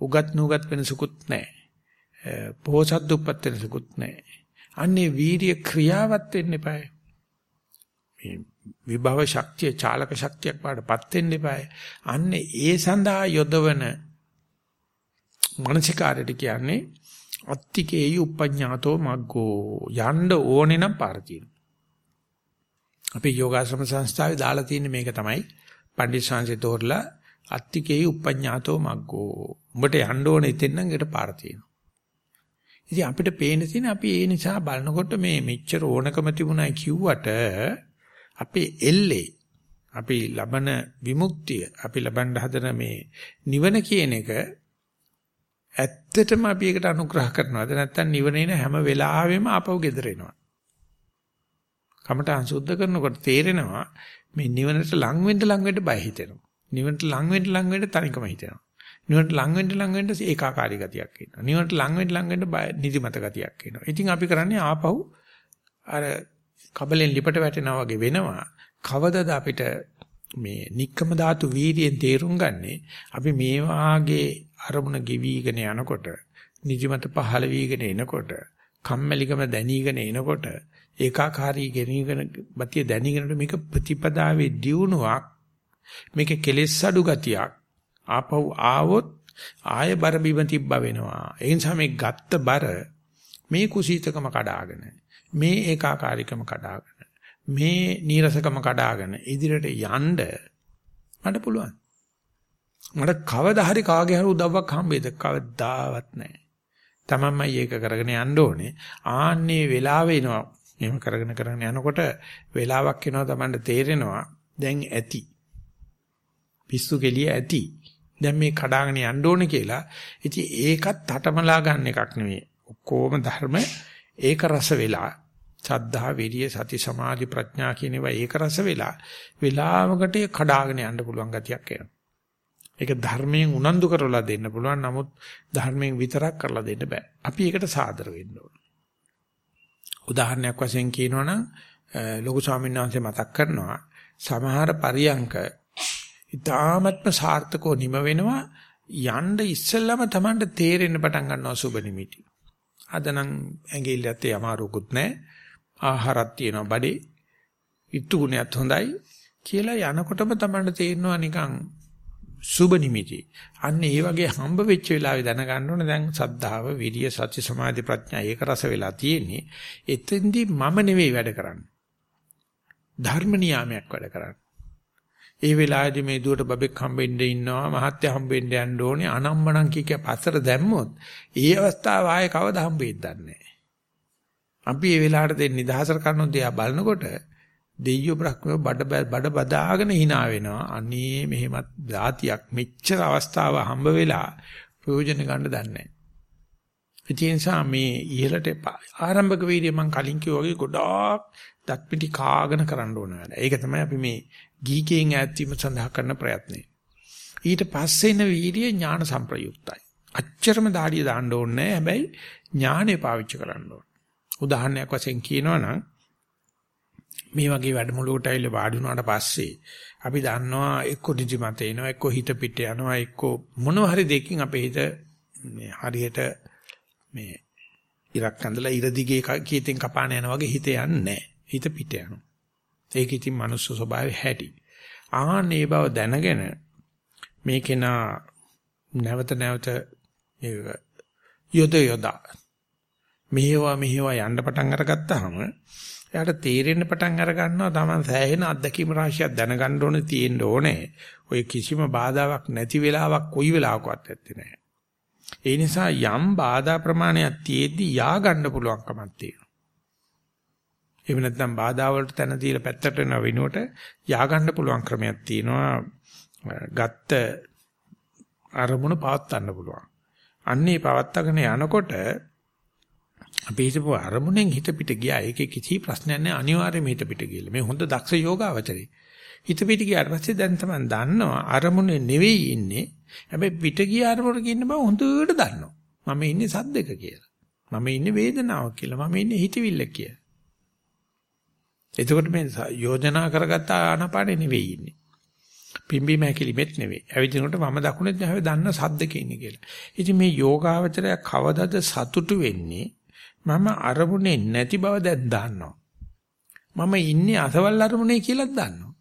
උගත් නුගත් වෙනසකුත් නැහැ. පොහසත් දුප්පත් වෙනසකුත් නැහැ. අන්නේ වීර්ය ක්‍රියාවත් වෙන්න එපායි. මේ විභව ශක්තිය චාලක ශක්තියක් පාඩපත් වෙන්න එපායි. අන්නේ ඒ සඳහා යොදවන මානසිකාරයට කියන්නේ අත්තිකේයි උපඤ්ඤාතෝ මග්ගෝ යන්න ඕනේ නම් පාර තියෙනවා. අපේ යෝගාශ්‍රම සංස්ථාවේ දාලා තියෙන මේක තමයි පණ්ඩිත ශාන්සේ තෝරලා අත්තිකේ උපඤ්ඤාතෝ මග්ගෝ. උඹට යන්න ඕනේ එතෙන් නම් ඒකට පාර තියෙනවා. ඉතින් අපිට පේන තියෙන අපි ඒ නිසා බලනකොට මේ මෙච්චර ඕනකම තිබුණා කිව්වට අපේ එල්ලේ අපි ලබන විමුක්තිය අපි ලබන්න හදන මේ නිවන කියන එක ඇත්තටම අපි ඒකට අනුග්‍රහ කරනවද නැත්නම් නිවන හැම වෙලාවෙම ආපහු ගෙදර එනවා කමඨං සුද්ධ කරනකොට තේරෙනවා මේ නිවනට ලං වෙන්න ලං වෙන්න බය හිතෙනවා. නිවනට ලං වෙන්න ලං වෙන්න තනිකම හිතෙනවා. නිවනට ලං වෙන්න ලං වෙන්න ඒකාකාරී ගතියක් එනවා. නිවනට ලං වෙන්න ලං වෙන්න බය නිදිමත ගතියක් එනවා. ඉතින් අපි කරන්නේ ආපහු අර කබලෙන් ලිපට වැටෙනා වගේ වෙනවා. කවදද අපිට මේ নিක්කම ධාතු වීර්යයෙන් තේරුම් ගන්නෙ අපි මේ වාගේ අරමුණ ගෙවිගෙන යනකොට නිදිමත පහළ වීගෙන එනකොට කම්මැලිකම දැනීගෙන එනකොට ඒකාකාරී ගෙනීගෙන බතිය දැනීගෙන මේක ප්‍රතිපදාවේ දියුණුවක් මේක කෙලෙස් අඩු ගතියක්. ආපහු ආවොත් ආය බර බිම තිබ්බා වෙනවා. ඒ නිසා මේ ගත්ත බර මේ කුසීතකම කඩාගෙන මේ ඒකාකාරීකම කඩාගෙන මේ නීරසකම කඩාගෙන ඉදිරියට යන්න මට පුළුවන්. මට කවදා හරි කාගේ හරි උදව්වක් හම්බෙයිද? කවදාවත් නැහැ. තමන්මයි ඒක කරගෙන යන්න ඕනේ. ආන්නේ වෙලාව එනවා. එහෙම කරගෙන කරගෙන යනකොට වෙලාවක් එනවා Tamanට තේරෙනවා දැන් ඇති. පිස්සු කෙලිය ඇති. දැන් මේ කඩාගෙන යන්න ඕනේ කියලා. ඉතින් ඒකත් හටමලා ගන්න එකක් නෙවෙයි. ඔක්කොම ධර්ම ඒක රස වෙලා සද්ධා විරිය සති සමාධි ප්‍රඥා කියන ඒවා ඒක රස වෙලා වෙලාවකට කඩාගෙන යන්න පුළුවන් ගතියක් එනවා. ඒක ධර්මයෙන් උනන්දු කරලා දෙන්න පුළුවන්. නමුත් ධර්මයෙන් විතරක් කරලා දෙන්න බෑ. අපි ඒකට සාදර වෙන්න ඕන. උදාහරණයක් වශයෙන් කියනවනම් ලොකු ස්වාමීන් වහන්සේ මතක් කරනවා සමහර පරියංක ඊ타මත්ම සාර්ථකව නිම වෙනවා යන්න ඉස්සෙල්ලම Tamanට තේරෙන්න පටන් ගන්නවා සුබ නිමිටි. අද නම් ඇඟිල්ලත් ඒ අමාරුකුත් නැහැ. ආහාරක් තියෙනවා බඩේ. ඉතු ගුණයත් හොඳයි කියලා යනකොටම Tamanට තේරෙනවා නිකන් සුබ නිමිති. අන්න ඒ වගේ හම්බ වෙච්ච වෙලාවේ දැනගන්න ඕනේ දැන් සද්ධාව, විරිය, සති, සමාධි, ප්‍රඥා ඒක රස වෙලා තියෙන්නේ. එතෙන්දී මම නෙවෙයි වැඩ කරන්නේ. ධර්ම නියාමයක් වැඩ කරන්නේ. ඒ වෙලාවේදී මේ දුවට බබෙක් හම්බෙන්න ඉන්නවා මහත්ය හම්බෙන්න යන්න ඕනේ අනම්මනම් කිය කිය පස්සට දැම්මොත් ඒ අවස්ථාව ආයේ කවදා හම්බෙයිද දන්නේ අපි මේ වෙලාවට දෙන්න නිදහසට කරනොත් එයා බලනකොට දෙයියෝ බ්‍රහ්මයෝ බඩ බඩ බදාගෙන hina වෙනවා අනේ මෙහෙමත් ධාතියක් මෙච්චර අවස්ථාව හම්බ වෙලා ප්‍රයෝජන ගන්න දන්නේ නැහැ නිසා මේ ඉහළට ආරම්භක වීර්යය මම කලින් කිව්වා වගේ ගොඩාක් දත් පිටි කාගෙන කරන්න ඕන වැඩ. ඒක තමයි අපි මේ ගීකයෙන් ඈත් වීම සඳහා කරන ප්‍රයත්නය. ඊට පස්සේ එන වීර්යය ඥාන සංප්‍රයුක්තයි. අච්චරම දාඩිය දාන්න ඕනේ හැබැයි ඥානෙ පාවිච්චි කරන්න ඕනේ. උදාහරණයක් වශයෙන් කියනවනම් මේ වගේ වැඩමුළුවට ඇවිල්ලා වාඩි වුණාට පස්සේ අපි දන්නවා එක්ක නිදිමත එනවා එක්ක හිත පිට යනවා එක්ක මොනවා හරි දෙකකින් අපේ හිත මේ හරියට මේ ඉරක් ඇඳලා ඉර දිගේ කීතෙන් කපාන යනවා වගේ හිත යන්නේ හිත පිට යනවා. ඒක ඉතින් මනුස්ස ස්වභාවය හැටි. ආන් මේ බව දැනගෙන මේ කෙනා නැවත නැවත යොද යොදා. මෙහෙවා මෙහෙවා යන්න පටන් අරගත්තාම එයාට තේරෙන්න පටන් අර ගන්නවා Taman සෑහෙන අත්දැකීම් රාශියක් දැනගන්න ඕනේ තියෙන්න ඕනේ. ඔය කිසිම බාධාවක් නැති වෙලාවක් කොයි වෙලාවකවත් ඇත්තේ නැහැ. ඒ නිසා යම් බාධා ප්‍රමාණයක් තියෙද්දි යා ගන්න පුළුවන්කමක් තියෙනවා. එහෙම නැත්නම් බාධා වලට තැන දීලා පැත්තට යන වෙනුවට ය아가න්න පුළුවන් ක්‍රමයක් තියෙනවා. ගත්ත අරමුණ පවත්වන්න පුළුවන්. අන්නේ පවත්වාගෙන යනකොට අපි හිතපු අරමුණෙන් හිත පිට ගියා. ඒකේ කිසි ප්‍රශ්නයක් නැහැ. අනිවාර්යයෙන්ම හිත පිට ගිහලා. මේ හොඳ දක්ෂ යෝගාවචරේ. හිත පිට ගියාට පස්සේ දැන් තමයි දන්නවා අරමුණේ නෙවෙයි ඉන්නේ. හැබැයි පිට ගිය අරමුණක ඉන්න බව හොඳට දන්නවා. මම ඉන්නේ සද්දක කියලා. මම ඉන්නේ වේදනාවක් කියලා. මම ඉන්නේ හිතවිල්ල කියලා. එතකොට මේ යෝජනා කරගත්ත ආනපානෙ නෙවෙයි ඉන්නේ. පිම්බීම හැකිලිමෙත් නෙවෙයි. ඇවිදිනකොට මම දකුණෙත් නැහැව දන්න සද්දක ඉන්නේ කියලා. ඉතින් මේ යෝගාවචරය කවදද සතුටු වෙන්නේ? මම අරමුණේ නැති බව දැන් දන්නවා. මම ඉන්නේ අසවල් අරමුණේ කියලා දන්නවා.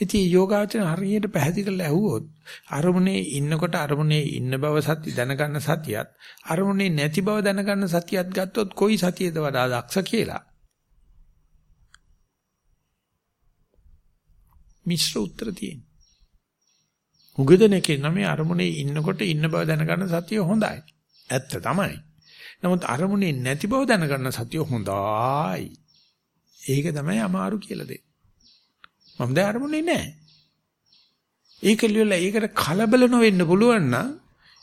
ඉතින් යෝගාවචරය හරියට පැහැදිලි කරලා ඇහුවොත් අරමුණේ ඉන්නකොට අරමුණේ ඉන්න බව සත්‍ය දැනගන්න සතියත් අරමුණේ නැති බව දැනගන්න සතියත් ගත්තොත් කොයි සතියද වඩා දක්ෂ කියලා මිශ්‍ර උත්තර තියෙනවා. උගදෙනකේ නම් අරමුණේ ඉන්නකොට ඉන්න බව දැනගන්න සතිය හොඳයි. ඇත්ත තමයි. නමුත් අරමුණේ නැති බව දැනගන්න සතිය හොඳයි. ඒක තමයි අමාරු කියලා දෙන්නේ. මම දැන් අරමුණේ නැහැ. ඒක ලියලා ඒකට කලබල නොවෙන්න පුළුවන් නම්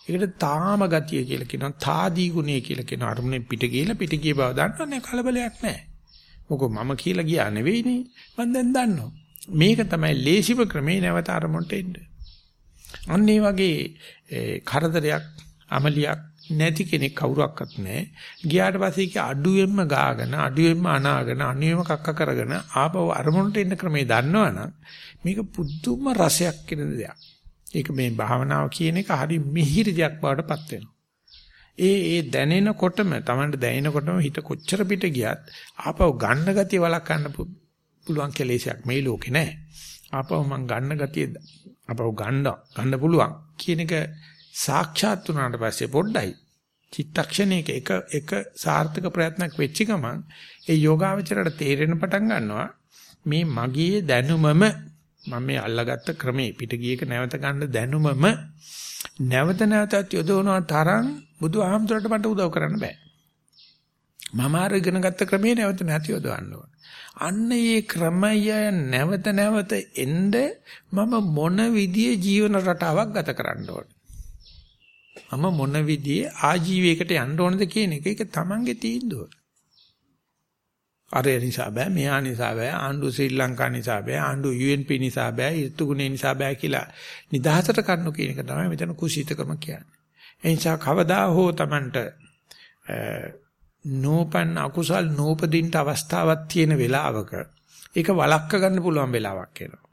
ඒකට තාම ගතිය කියලා කියනවා තාදී ගුණය කියලා කියනවා අරමුණෙන් පිට ගිහලා පිට ගිය බව දන්නවනේ කලබලයක් නැහැ. මොකද මම කියලා ගියා නෙවෙයිනේ මම දැන් දන්නවා. මේක තමයි ලේසිම ක්‍රමේ නැවත අරමුණට එන්න. අන්න ඒ වගේ කරදරයක් අමලියක් නැති කෙනෙක් කවුරක්වත් නැහැ. ගියාට පස්සේ ඒක අඩුවෙන්ම ගාගෙන අඩුවෙන්ම අනාගෙන අනියම කක්ක කරගෙන ආපහු අරමුණට එන්න ක්‍රමේ දන්නවනම් මේක පුදුම රසයක් කියන දෙයක්. ඒක මේ භාවනාව කියන එක හරි මිහිරි දෙයක් බවට පත් වෙනවා. ඒ ඒ දැනෙනකොටම Tamanට දැනෙනකොටම හිත කොච්චර පිට ගියත් ආපහු ගන්න ගතිය වළක්වන්න පුළුවන් කෙලෙසයක් මේ ලෝකේ නැහැ. ආපහු මං ගන්න ගතිය ආපහු ගන්න ගන්න පුළුවන් කියන එක සාක්ෂාත් වුණාට පස්සේ පොඩ්ඩයි චිත්තක්ෂණයක එක එක සාර්ථක ප්‍රයත්නක් වෙච්ච ගමන් ඒ යෝගාවචරයට තේරෙන පටන් ගන්නවා මේ මගේ දැනුමම මම මේ අල්ලාගත්ත ක්‍රමේ පිට ගියක නැවත ගන්න දැනුමම නැවත නැවතත් යොදවනවා තරම් බුදුහාමුදුරට මට උදව් කරන්න බෑ. මම අරගෙන ගත්ත ක්‍රමේ නැවත නැති යොදවන්න ඕන. අන්න ඒ ක්‍රමය නැවත නැවත එන්න මම මොන විදියේ ජීවන රටාවක් ගත කරන්න ඕන. මම මොන විදිහේ ආජීවයකට යන්න ඕනද කියන එක ඒක තමන්ගේ තීන්දුව. අර නිසා බෑ මෙහා නිසා බෑ ආණ්ඩු ශ්‍රී ලංකා නිසා බෑ ආණ්ඩු UNP නිසා බෑ ඍතුගුණේ නිසා බෑ කියලා නිදහසට කරනු කියන එක තමයි මෙතන කුසීතකම කියන්නේ. ඒ නිසා කවදා හෝ Tamanට නෝපන් අකුසල් නෝපදින්න අවස්ථාවක් තියෙන වෙලාවක ඒක වළක්ක ගන්න පුළුවන් වෙලාවක් එනවා.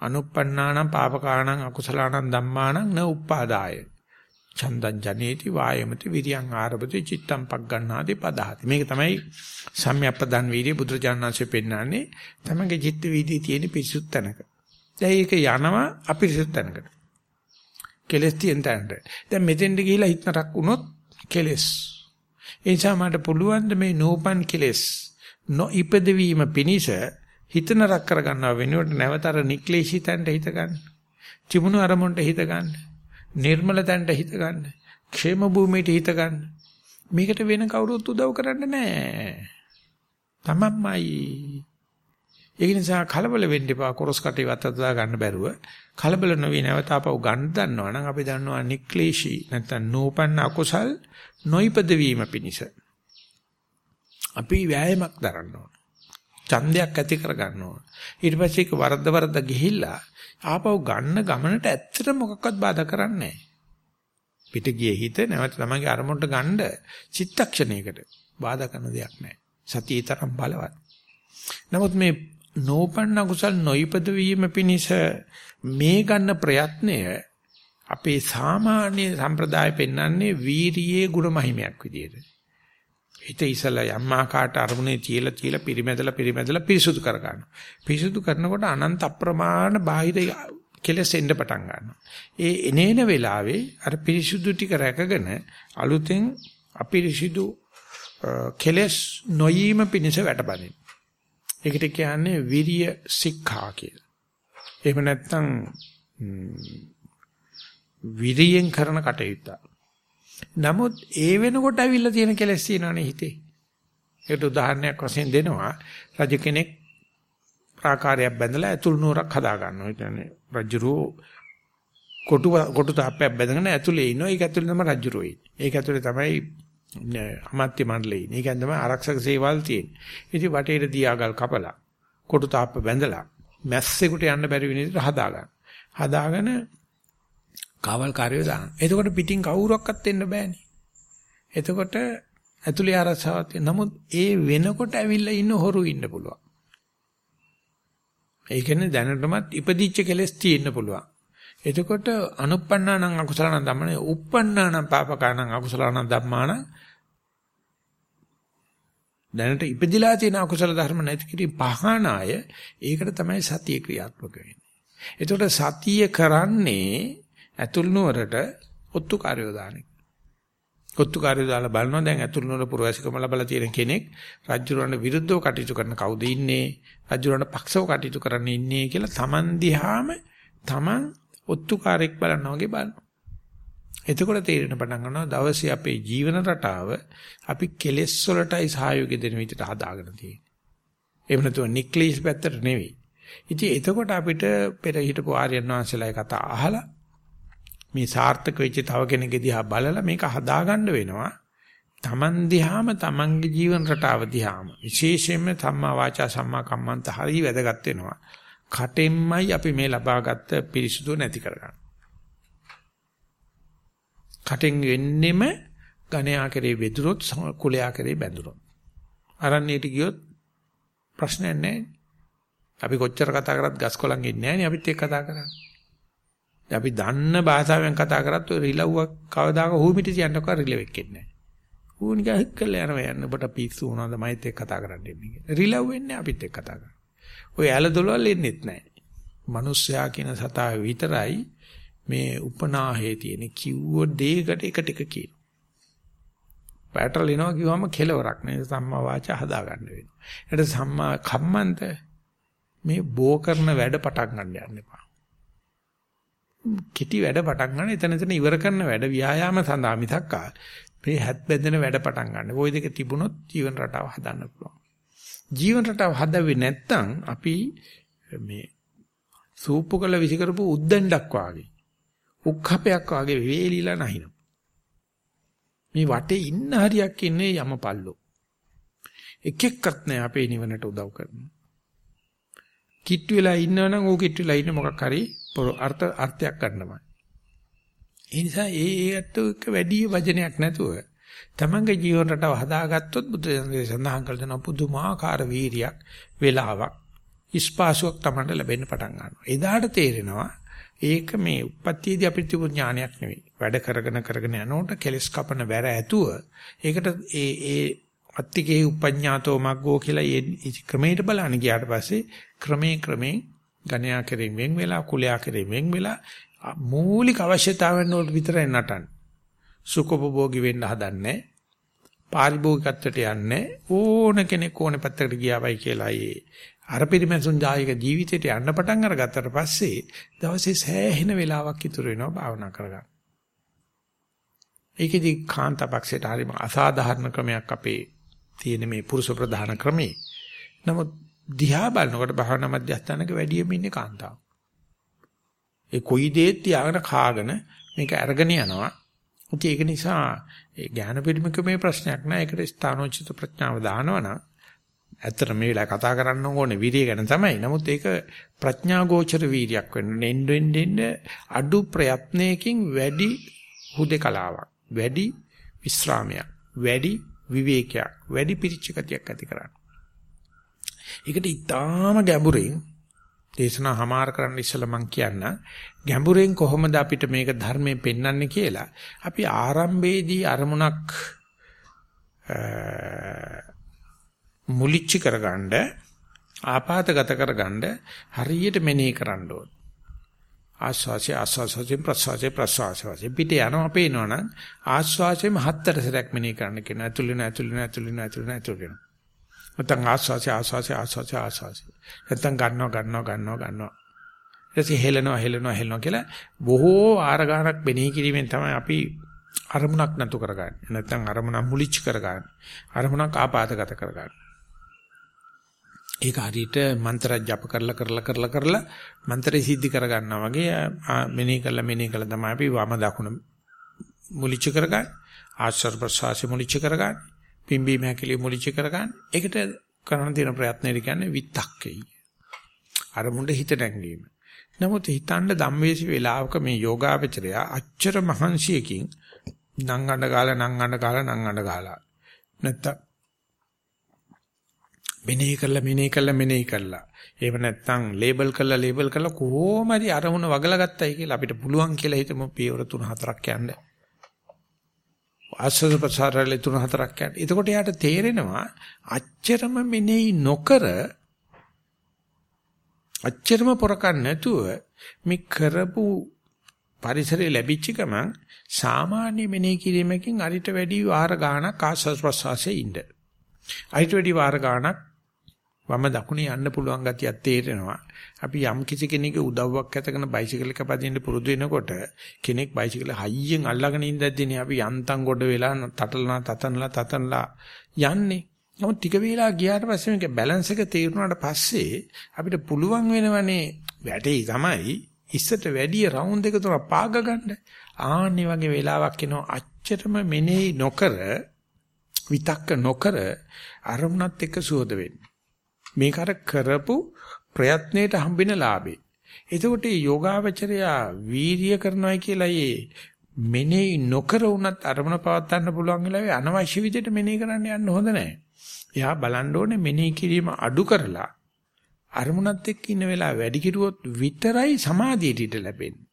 අනුප්පන්නානම් පාපකාණං අකුසලාණං ධම්මාණං න උප්පාදාය. චන්දං ජනේති වායමති විරියං ආරභති චිත්තං පග්ගණ්ණාති පදහති. මේක තමයි සම්‍යක්පදන් වීර්ය බුදුරජාණන්සේ පෙන්නන්නේ තමගේ චිත්ත වීදී තියෙන පිරිසුත් තැනක. දැන් ඒක යනවා අපිරිසුත් තැනකට. කෙලස් තියෙන තැනට. දැන් මෙතෙන්ට ගිහිලා හිටනටක් වුණොත් කෙලස්. ඒ නිසා මට පුළුවන් මේ නෝපන් කෙලස් නොඉපද වීම පිණිස හිත නරක කරගන්නව වෙනුවට නැවතර නික්ලේශී තැනට හිත ගන්න. තිබුණු අරමුණට හිත ගන්න. නිර්මල තැනට හිත ගන්න. ക്ഷേම භූමියට හිත ගන්න. මේකට වෙන කවුරුත් උදව් කරන්න නැහැ. තමන්මයි. ඒ නිසා කලබල වෙන්න එපා කොරස් කටේ වත්තත දා ගන්න බැරුව කලබල නොවි නැවත ආපහු ගන්න දන්නවා නම් අපි දන්නවා නික්ලේශී නැත්නම් නෝපන්න අකුසල් නොයිපද වීම පිණිස අපි වෑයමක් දරන්න ඕන. ඡන්දයක් ඇති කර ගන්න ඕන. ඊට පස්සේ ඒක වරද්ද වරද්ද ගිහිල්ලා ආපහු ගන්න ගමනට ඇත්තට මොකක්වත් බාධා කරන්නේ නැහැ. පිට ගියේ හිත නැවත තමන්ගේ අරමුණට ගන්න චිත්තක්ෂණයකට බාධා කරන දෙයක් නැහැ. සතිය තරම් බලවත්. නමුත් මේ නෝපන්න කුසල් නොයිපද වීම පිණිස මේ ගන්න ප්‍රයත්නය අපේ සාමාන්‍ය සම්ප්‍රදාය පෙන්වන්නේ වීරියේ ගුණ මහිමයක් විදියට. හිත ඉසලා යම් ආකාරයට අරමුණේ තියලා තියලා පිරිමැදලා පිරිමැදලා පිරිසුදු කර ගන්නවා. පිරිසුදු කරනකොට අනන්ත අප්‍රමාණ බාහිර කෙලස් එන්න පටන් ගන්නවා. ඒ එනේන වෙලාවේ අර පිරිසුදු ටික රැකගෙන අලුතෙන් අපිරිසුදු කෙලස් නොයීම පිණිස වැටබදින. ඒකට කියන්නේ විරිය සික්ඛා කියලා. එහෙම නැත්නම් විරියෙන් කරන කටයුත්ත. නමුත් ඒ වෙනකොට අවිල්ල තියෙන කෙලස් තියෙනවනේ හිතේ. ඒකට උදාහරණයක් වශයෙන් දෙනවා රජ කෙනෙක් ප්‍රාකාරයක් බැඳලා ඇතුළු නුවරක් හදා ගන්නවා. ඒ කියන්නේ රජුරෝ කොටු කොටු තාප්පයක් බැඳගෙන ඇතුලේ ඉන්නවා. ඒක ඇතුලේ තමයි රජුරෝ ඉන්නේ. ඒක ඇතුලේ තමයි අමාත්‍ය මණ්ඩලේ ඉන්නේ. ඒකෙන් තමයි ආරක්ෂක සේවල් තියෙන්නේ. ඉතින් වටේට දියාගල් කපලා කොටු තාප්ප බැඳලා මැස්සෙකුට යන්න බැරි වෙන විදිහට හදා ගන්න. හදාගෙන කාවල් කාර්යය දාන්න. එතකොට පිටින් කවුරක්වත් එන්න බෑනේ. එතකොට ඇතුලේ ආරක්ෂාවක් තියෙන. නමුත් ඒ වෙනකොට ඇවිල්ලා ඉන්න හොරු ඉන්න පුළුවන්. ඒ කියන්නේ දැනටමත් ඉපදිච්ච කෙලස් තියෙන්න පුළුවන්. එතකොට අනුප්පන්නානං අකුසලානං ධම්මනේ උප්පන්නානං පාපකානං අකුසලානං ධම්මාන දැනට ඉපදිලා තියෙන අකුසල ධර්ම නැති කිරි පහනාය ඒකට තමයි සතිය ක්‍රියාත්මක වෙන්නේ. එතකොට සතිය කරන්නේ ඇතුල් නුවරට ඔත්තුකාරයෝ දාන එක. ඔත්තුකාරයෝ දාලා බලනවා දැන් ඇතුල් නුවර පුරවැසිකම ලැබලා තියෙන කෙනෙක් රජුරවන්ට විරුද්ධව කටයුතු කරන කවුද ඉන්නේ? රජුරවන්ට පක්ෂව කටයුතු කරන්න ඉන්නේ කියලා Taman දිහාම Taman ඔත්තුකාරයෙක් බලනවා වගේ බලනවා. එතකොට තේරෙන පටන් ගන්නවා දවසේ අපේ ජීවන රටාව අපි කෙලෙස් වලටයි සහයෝගය දෙන විදිහට හදාගෙන තියෙන්නේ. එහෙම නැතුව නික්ලීස් පැත්තට නෙවෙයි. ඉතින් එතකොට අපිට පෙර හිටපු ආර්යයන් වහන්සේලාගේ කතා අහලා මේ සාර්ථක වෙච්ච තව කෙනෙක්ගේ දිහා බලලා මේක හදාගන්න වෙනවා. Taman දිහාම Tamanගේ ජීවන රටාව දිහාම විශේෂයෙන්ම සම්මා වාචා සම්මා කම්මන්ත හරිය වැදගත් වෙනවා. කටෙන්මයි අපි මේ ලබාගත් පිරිසුදු නැති කරගන්න. කටෙන් වෙන්නෙම ගණයා කරේ වෙදුරොත් කුලයා කරේ බැඳුනොත්. අරන්නේට ගියොත් ප්‍රශ්නයක් නැහැ. අපි කොච්චර කතා කරත් ගස් කොළන් ඉන්නේ නැහැ නේ අපිත් එක්ක කතා කරන්නේ. අපි දන්න භාෂාවෙන් කතා කරත් ඔය රිලව්වක් කවදාක හුමිටි කියන්නකව රිලෙව් එක්කෙන්නේ නැහැ. ඌ නිකන් හික්කලා යනවා යන්න ඔබට පිස්සු වුණාද මයිත් එක්ක කතා කරන්න ඉන්නේ. රිලව් වෙන්නේ අපිත් එක්ක කතා කරන්නේ. ඔය ඇල දොළවල් එන්නෙත් නැහැ. මිනිස්සයා කියන සතා විතරයි මේ උපනාහේ තියෙන කිව්ව දෙයකට එක ටික කියන. පැටලිනවා කිව්වම කෙලවරක් නේ සම්මා වාචා හදා ගන්න වෙනවා. ඒකට සම්මා කම්මන්ත මේ බෝ කරන වැඩ පටන් ගන්න යන්න එපා. කිටි වැඩ පටන් ගන්න එතන එතන ඉවර කරන වැඩ ව්‍යායාම සඳහා මිසක් මේ හැත් බැඳෙන වැඩ පටන් ගන්න. ওই දෙක තිබුණොත් ජීවන රටාව හදන්න පුළුවන්. ජීවන රටාව හදාවේ නැත්නම් අපි මේ සූපු කළ විසි කරපු උද්දණ්ඩක් වාගේ උක්කපයක් වාගේ වේලිලා නැහිනවා. මේ වටේ ඉන්න හරියක් ඉන්නේ යමපල්ලෝ. එක එක්කත් නෑ අපේ නිවනට උදව් කරන්නේ. කිට්ටු වෙලා ඉන්නවනම් ඌ කිට්ටු වෙලා ඉන්නේ මොකක් හරි අර්ථ අර්ථයක් ගන්නමයි. ඒ නිසා ඒ ඒත් එක්ක වැඩි වචනයක් නැතුව තමන්ගේ ජීවන රටාව හදාගත්තොත් බුදු සඳහන් කළ දෙන පුදුමාකාර වීරියක් වෙලාවක් ඉස්පාසුවක් තමන්ට ලැබෙන්න පටන් ගන්නවා. එදාට තේරෙනවා ඒක මේ උප්පත්තියේදී අපිට තිබුණු ඥානයක් නෙවෙයි. වැඩ කරගෙන කරගෙන යනකොට කෙලස් කපන වැර ඇතුව ඒකට ඒ ඒ අත්තිකේ උපඤ්ඤාතෝ මග්ගෝ කියලා ඒ ක්‍රමයට බලන්න ගියාට පස්සේ ක්‍රමේ ක්‍රමේ ගණයා කෙරෙන් වෙන් වෙලා කුලයා කෙරෙන් වෙන් වෙලා මූලික අවශ්‍යතාවයන් වලට විතරයි නටන්නේ. සුඛෝපභෝගී වෙන්න හදන්නේ. පාරිභෝගිකත්වයට යන්නේ ඕන කෙනෙක් ඕන පැත්තකට ගියාවයි කියලා ඒ අර පිරිමැසුන් ජායක ජීවිතයට යන්න පටන් අරගත්තට පස්සේ දවසේ සෑහෙන වෙලාවක් ඉතුරු වෙනවා භාවනා කරගන්න. ඒකෙදි කාන්තාපක්ෂයට හරිම අසාධාරණ ක්‍රමයක් අපේ තියෙන මේ පුරුෂ ප්‍රධාන ක්‍රමේ. නමුත් දිහා බලනකොට භාවනා මධ්‍යස්ථානක වැඩියෙම ඉන්නේ කාන්තාව. ඒ කොයි දෙයක් තියාගෙන කාගෙන මේක අරගෙන යනවා. ඉතින් ඒක නිසා ඒ ඥාන පිරිමකමේ ප්‍රශ්නයක් නෑ. ඒකට ස්ථානෝචිත ප්‍රඥාව දානවනම් ඇත්තට මේ වෙලාව කතා කරන්න ඕනේ වීර්යය ගැන තමයි. නමුත් ඒක ප්‍රඥා ගෝචර වීර්යයක් වෙන්න එන්න එන්න අඩු ප්‍රයත්නයකින් වැඩි හුදේකලාවක්, වැඩි විස්රාමයක්, වැඩි විවේකයක්, වැඩි පිරිච්ච ගතියක් ඇති කරන්න. ඒකට ඊටාම ගැඹුරින් දේශනා හමාර කරන්න ඉස්සලා මම කියන්න ගැඹුරෙන් කොහොමද අපිට මේක ධර්මයෙන් පෙන්වන්නේ කියලා. අපි ආරම්භයේදී අරමුණක් මුලිච්ච කරගන්න ආපాతගත කරගන්න හරියට මෙනෙහි කරන්න ඕන. ආස්වාසිය ආස්වාසිය ප්‍රසවාසය ප්‍රසවාසය පිට යනවා පේනවනම් ආස්වාසියම හතර සැරයක් මෙනෙහි කරන්න කියන ඇතුළේ නැතුළේ නැතුළේ නැතුළේ නැතුළේ නැත්නම් ආස්වාසිය ආස්වාසිය ආස්වාසිය ආස්වාසිය නැත්නම් ගන්නවා ගන්නවා ගන්නවා ගන්නවා. ඊටසේ හෙලනවා හෙලනවා හෙලනවා කියලා බොහෝ ආර ගන්නක් මෙනෙහි කිරීමෙන් තමයි අපි අරමුණක් නතු කරගන්නේ. නැත්නම් අරමුණක් මුලිච්ච කරගන්නේ. අරමුණක් ආපాతගත කරගන්නේ. ඒක හරියට මන්ත්‍ර ජප කරලා කරලා කරලා කරලා මන්ත්‍රය සිද්ධ කරගන්නවා වගේ මෙනෙහි කරලා මෙනෙහි කරලා තමයි අපි වම දකුණ මුලිච්ච කරගන්නේ. ආශ්‍රව ප්‍රසවාසය මුලිච්ච කරගන්නේ. පිම්බීම හැකිලි මුලිච්ච කරගන්නේ ඒකට කරන දින ප්‍රයත්නය කියන්නේ විත්තක්කේ අර මුණ්ඩ හිත නැංගීම නමුත් හිතන්න ධම්මේසි වේලාවක මේ යෝගාවචරය අච්චර මහන්සියකින් නංගඬ ගාලා නංගඬ ගාලා නංගඬ ගාලා නැත්තම් මෙනෙහි කරලා මෙනෙහි කරලා මෙනෙහි කරලා. එහෙම නැත්නම් ලේබල් කරලා ලේබල් කරලා කොහොම හරි අරමුණ වගලා ගත්තයි කියලා අපිට පුළුවන් කියලා හිතමු පියවර 3-4ක් යන්න. ආස්වාද ප්‍රසාරලේ 3-4ක් යන්න. එතකොට යාට තේරෙනවා අච්චරම මෙනෙහි නොකර අච්චරම පොරකන් නැතුව මේ කරපු පරිසරය ලැබිච්ච ගමන් සාමාන්‍ය මෙනෙහි කිරීමකින් අරිට වැඩි වාර ගාණක් ආස්වාද ප්‍රසවාසයේ ඉන්න. අරිට වැඩි වාර ගාණක් වම දකුණේ යන්න පුළුවන් ගතියක් තේරෙනවා. අපි යම් කිසි කෙනෙකුගේ උදව්වක් ඇතගෙන බයිසිකල් එක පදින්න පුරුදු වෙනකොට කෙනෙක් බයිසිකල් හයියෙන් අල්ලගෙන ඉඳද්දිනේ අපි යන්තම් ගොඩ වෙලා තටලනා තතනලා තතනලා යන්නේ. නමුත් ටික වෙලා ගියාට පස්සේ මේක බැලන්ස් එක තේරුණාට පස්සේ අපිට පුළුවන් වෙනවනේ වැටේ තමයි ඉස්සට වැඩි රවුන්ඩ් එක තුන පාග ගන්න. ආන්නේ වගේ වෙලාවක් එනවා අච්චරම මෙනෙහි නොකර විතක්ක නොකර අරමුණත් එක්ක සුවද වෙන්නේ. මේක අර කරපු ප්‍රයත්නයේට හම්බෙන ලාභේ. එතකොට මේ යෝගාවචරයා වීරිය කරනවා කියලා ඒ මෙනෙහි නොකර වුණත් අරමුණ පවත් ගන්න පුළුවන් වෙලාවේ අනවශ්‍ය විදිහට මෙනෙහි කරන්න යන්න හොඳ නැහැ. එයා බලන්න ඕනේ මෙනෙහි කිරීම අඩු කරලා අරමුණත් එක්ක ඉන්න වෙලාව වැඩි කිරුවොත් විතරයි සමාධියට ඉඩ ලැබෙන්නේ.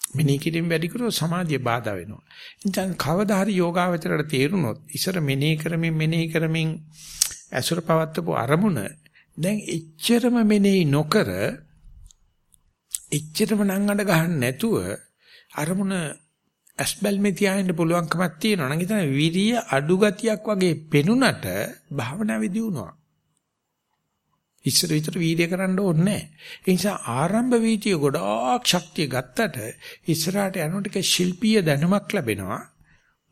මෙනෙහි කිරීම වැඩි කරුවොත් සමාධිය බාධා වෙනවා. ඉතින් කවදා හරි යෝගාවචරයට තේරුනොත් ඉසර මෙනෙහි කරමින් මෙනෙහි කරමින් ඇසුර පවත්වපු අරමුණ දැන් එච්චරම මෙනෙහි නොකර එච්චරම නංගඩ ගහන්න නැතුව අරමුණ ඇස්බල්මේ තියාගෙන පුළුවන්කමක් තියෙනවා නම් ඉතින් විරිය අඩු ගතියක් වගේ පෙනුනට භාවනා විදියුනවා. ඉස්සර විතර වීර්ය කරන්න ඕනේ නැහැ. ඒ නිසා ආරම්භ වීතිය ගොඩාක් ශක්තිය ගත්තට ඉස්සරහට යනකොට ශිල්පීය දැනුමක් ලැබෙනවා.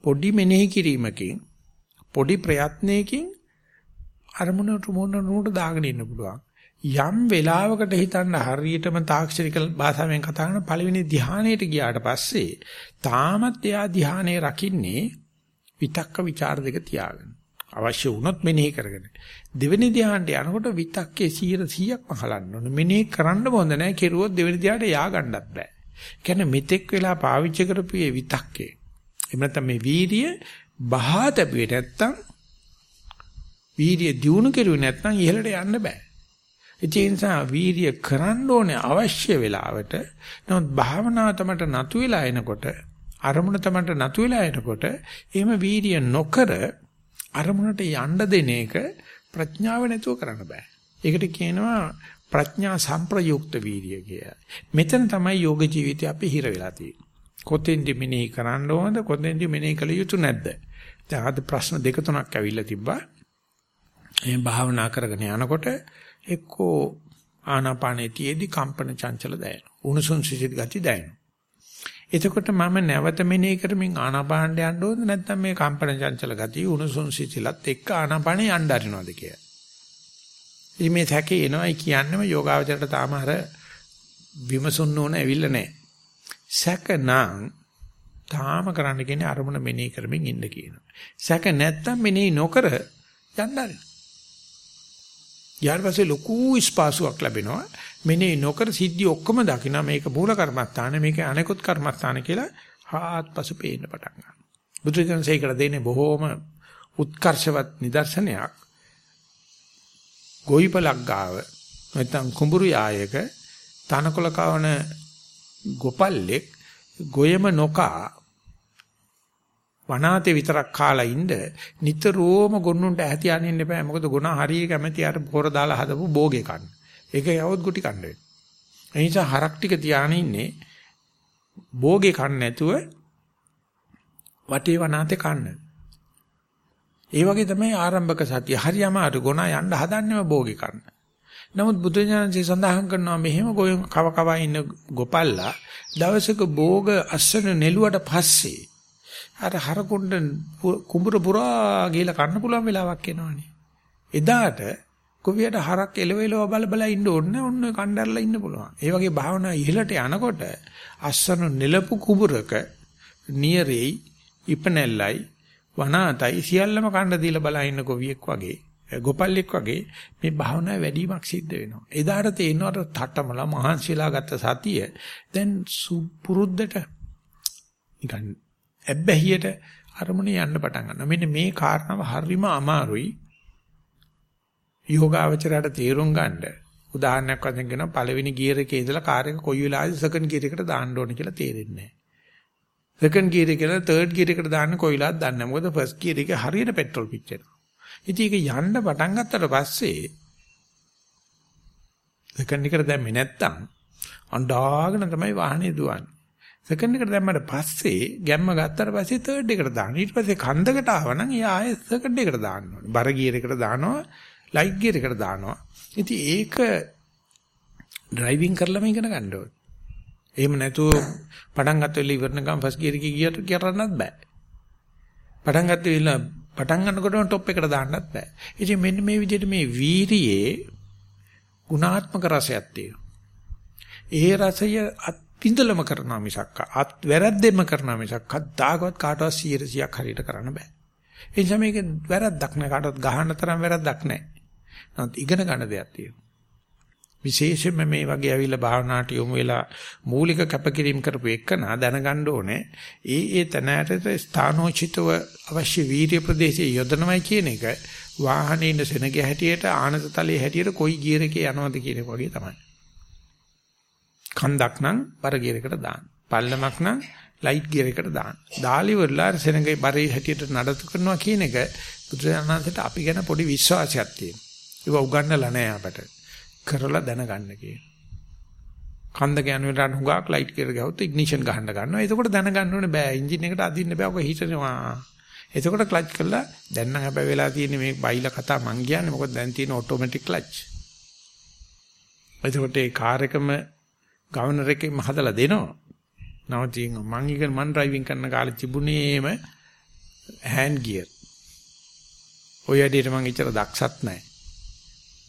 පොඩි මෙනෙහි කිරීමකින් පොඩි ප්‍රයත්නයකින් අරමුණට මොනනෝට දාගෙන ඉන්න පුළුවන්. යම් වෙලාවකට හිතන්න හරියටම තාක්ෂණික භාෂාවෙන් කතා කරන පළවෙනි ධ්‍යානයට ගියාට පස්සේ තාමත් එයා ධ්‍යානයේ රකින්නේ විතක්ක ਵਿਚාර දෙක තියාගෙන. අවශ්‍ය වුණොත් මෙනෙහි කරගෙන. දෙවෙනි ධ්‍යානට යනකොට විතක්කේ 100%ක්ම හලන්න ඕනේ. මෙනෙහි කරන්න හොඳ නැහැ. කෙරුවොත් දෙවෙනි ධ්‍යානට යා ගන්නත් බෑ. කියන්නේ මෙතෙක් වෙලා පාවිච්චි කරපු මේ විතක්කේ. එහෙම නැත්නම් මේ වීර්ය බහා තැබුවේ නැත්තම් වීර්ය දියුණු කෙරුවේ නැත්නම් ඉහළට යන්න බෑ. ඒ නිසා වීර්ය කරන්න ඕනේ අවශ්‍ය වෙලාවට. නමුත් භාවනාව තමයි නතු වෙලා එනකොට අරමුණ තමයි නතු වෙලා එනකොට එහෙම වීර්ය නොකර අරමුණට යන්න දෙන එක ප්‍රඥාව නැතුව කරන්න බෑ. ඒකට කියනවා ප්‍රඥා සංප්‍රයුක්ත වීර්ය කියලා. මෙතන තමයි යෝග ජීවිතය අපි හිර වෙලා තියෙන්නේ. කොතෙන්ද මෙනෙහි කරන්න ඕනද කොතෙන්ද මෙනෙහි කළ යුතු නැද්ද? දැන් අද ප්‍රශ්න දෙක තුනක් ඇවිල්ලා තිබ්බා. මේ භාවනා කරගෙන යනකොට එක්කෝ ආනාපානෙතියේදී කම්පන චංචල දැනෙනවා. උණුසුම් සිසිල් ගති දැනෙනවා. එතකොට මම නැවත මෙනෙහි කරමින් ආනාපානට යන්න ඕනද නැත්නම් මේ කම්පන චංචල ගතිය උණුසුම් සිසිලත් එක්ක ආනාපානෙ යන්න අරිනවද කියලා. ඉතින් මේ සැකේ එනවයි කියන්නේම යෝගාවචරයට තාම අර විමසුන්න ඕන ඇවිල්ලා නැහැ. සැකනම් තාම කරන්න කියන්නේ අරමුණ මෙනෙහි කරමින් ඉන්න කියනවා. සැක නැත්තම් මෙනෙහි නොකර යන්න ආරින්න. ඊට පස්සේ ලොකු ස්පාසුවක් ලැබෙනවා. මෙනේ නොකර සිද්ධි ඔක්කොම දකින්න මේක මූල කර්මස්ථාන මේක අනෙකුත් කර්මස්ථාන කියලා හාත්පස පේන්න පටන් ගන්නවා. බුදුරජාණන්සේකට දෙන්නේ බොහෝම උත්කර්ෂවත් නිදර්ශනයක්. ගොවිපලක් ගාව නැත්නම් කුඹුරු යායක තනකොළ කවන ගොපල්ලෙක් ගොයම නොකා වනාතේ විතරක් කාලා ඉන්න නිතරම ගොන්නුන්ට ඇහැති යන්න ඉන්න බෑ මොකද ගුණ හරිය කැමැති අර පොර දාලා හදපු බෝගේ කන්න. ඒක යවොත් ගුටි කන්න වෙනවා. ඒ නිසා හරක් ටික තියාගෙන ඉන්නේ බෝගේ කන්න නැතුව වටේ වනාතේ කන්න. ඒ වගේ තමයි ආරම්භක සතිය. හරි අමාරු ගුණ යන්න හදන්නේම බෝගේ කන්න. නමුත් බුදුජානකසේ සඳහන් කරනවා මෙහෙම ගොය කව කව ඉන්න ගොපල්ලා දවසක බෝග අස්සන නෙළුවට පස්සේ අර හරකුණ්ඩ කුඹුර පුරා ගිහලා කන්න පුළුවන් වෙලාවක් එනවනේ. එදාට කොවියට හරක් එලවෙලව බල බල ඉන්න ඕනේ ඔන්න කණ්ඩාරලා ඉන්න පුළුවන්. ඒ වගේ භාවනා ඉහළට යනකොට අස්සන නෙලපු කුඹුරක නියරෙයි ඉපනැල්ලයි වනාතයි සියල්ලම කණ්ඩ දීලා බල ඉන්න කොවියෙක් වගේ ගොපල්ලෙක් වගේ මේ භාවනාවේ වැඩිමක් සිද්ධ වෙනවා. එදාට තේනවට තටමල මහන්සියලා ගත්ත සතිය දැන් පුරුද්දට නිකන් ඇබ්බැහියට අරමුණේ යන්න පටන් ගන්නවා. මෙන්න මේ කාරණාව හරිම අමාරුයි. යෝගාවචරයට තේරුම් ගන්න. උදාහරණයක් වශයෙන් කියනවා පළවෙනි ගියර් එකේ ඉඳලා කාර් එක කොයි වෙලාවෙද සෙකන්ඩ් ගියර් එකට දාන්න ඕනේ කියලා තේරෙන්නේ නැහැ. සෙකන්ඩ් ගියර් එකේ ඉඳලා තර්ඩ් ගියර් එකට දාන්න කොයි වෙලාවද දන්නේ නැහැ. මොකද ෆස්ට් ගියර් එකේ හරියට පෙට්‍රල් පිච්චෙනවා. ඉතින් ඒක යන්න පටන් ගත්තට පස්සේ සෙකන්ඩ් එකට දැම්මේ නැත්තම් අඬාගෙන තමයි වාහනේ දුවන්නේ. සෙකන්ඩ් එකට දැම්මට පස්සේ ගැම්ම ගත්තට පස්සේ තර්ඩ් එකට දාන්න. ඊට පස්සේ කන්දකට ආවනම් එයා ආයෙත් සෙකන්ඩ් එකට දාන්න ඕනේ. බර ගියර් එකට දානවා, ලයිට් ගියර් එකට දානවා. ඉතින් ඒක ඩ්‍රයිවිං කරලම ඉගෙන ගන්න ඕනේ. එහෙම නැතුව පටන් ගත්ත වෙලේ ඉවරන ගමන් ෆස්ට් ගියර් එකේ ගියට කරන්නත් බෑ. පටන් ගත්ත වෙලේ පටන් ගන්නකොටම টොප් එකට දාන්නත් බෑ. ඉතින් මෙන්න මේ විදිහට මේ වීරියේ ගුණාත්මක රසයක් තියෙනවා. ඒ රසය පින්දලම කරනවා මිසක් අත් වැරද්දෙම කරනවා මිසක් කද්දාකවත් කාටවත් 100ක් හරියට කරන්න බෑ. ඒ නිසා මේක වැරද්දක් නෑ කාටවත් ගහන්න තරම් වැරද්දක් නෑ. නමුත් ඉගෙන ගන්න දෙයක් තියෙනවා. විශේෂයෙන්ම මේ වගේ ඇවිල්ලා භාවනාට යොමු වෙලා මූලික කැපකිරීම කරපු එකන දැනගන්න ඕනේ ඒ ඒ තැනට ස්ථානෝචිතව අවශ්‍ය වීර්ය ප්‍රදේශයේ යොදනවයි කියන එක වාහනේ ඉන්න සෙනග හැටියට ආනත තලයේ හැටියට කොයි ගියර එකේ යනවද කියන එක වගේ තමයි. කන්දක් නම් බර ගියර එකට දාන්න. පල්ලමක් නම් ලයිට් ගියර එකට දාන්න. දාලි වල සෙනගේ බරේ හැටියට නඩත්තු කරනවා කියන එක බුදුරජාණන්සේට අපි ගැන පොඩි විශ්වාසයක් තියෙනවා. ඒක උගන්නලා නැහැ අපට. කරලා දැනගන්න කියන. කන්ද කියන වෙලාවට හුඟක් ලයිට් ගියර ගහුවොත් ඉග්නිෂන් ගහන්න ගන්නවා. එතකොට දැනගන්න ඕනේ බෑ එන්ජින් එකට අදින්න බෑ ඔක හිතනවා. එතකොට ක්ලච් කරලා දැන් නම් හැබැයි වෙලා තියෙන්නේ මේ බයිලා කතා මං කියන්නේ මොකද දැන් තියෙන ඔටෝමැටික් ක්ලච්. එතකොට ඒ කාර් එකම ගවර්නර් එකෙන් හදලා දෙනවා. නවතින් මං ඉගෙන මං ඩ්‍රයිවිං කරන කාලේ තිබුණේම හෑන්ඩ් ගියර්. ඔය ඇඩේට මං ඉතර දක්ෂත් නැහැ.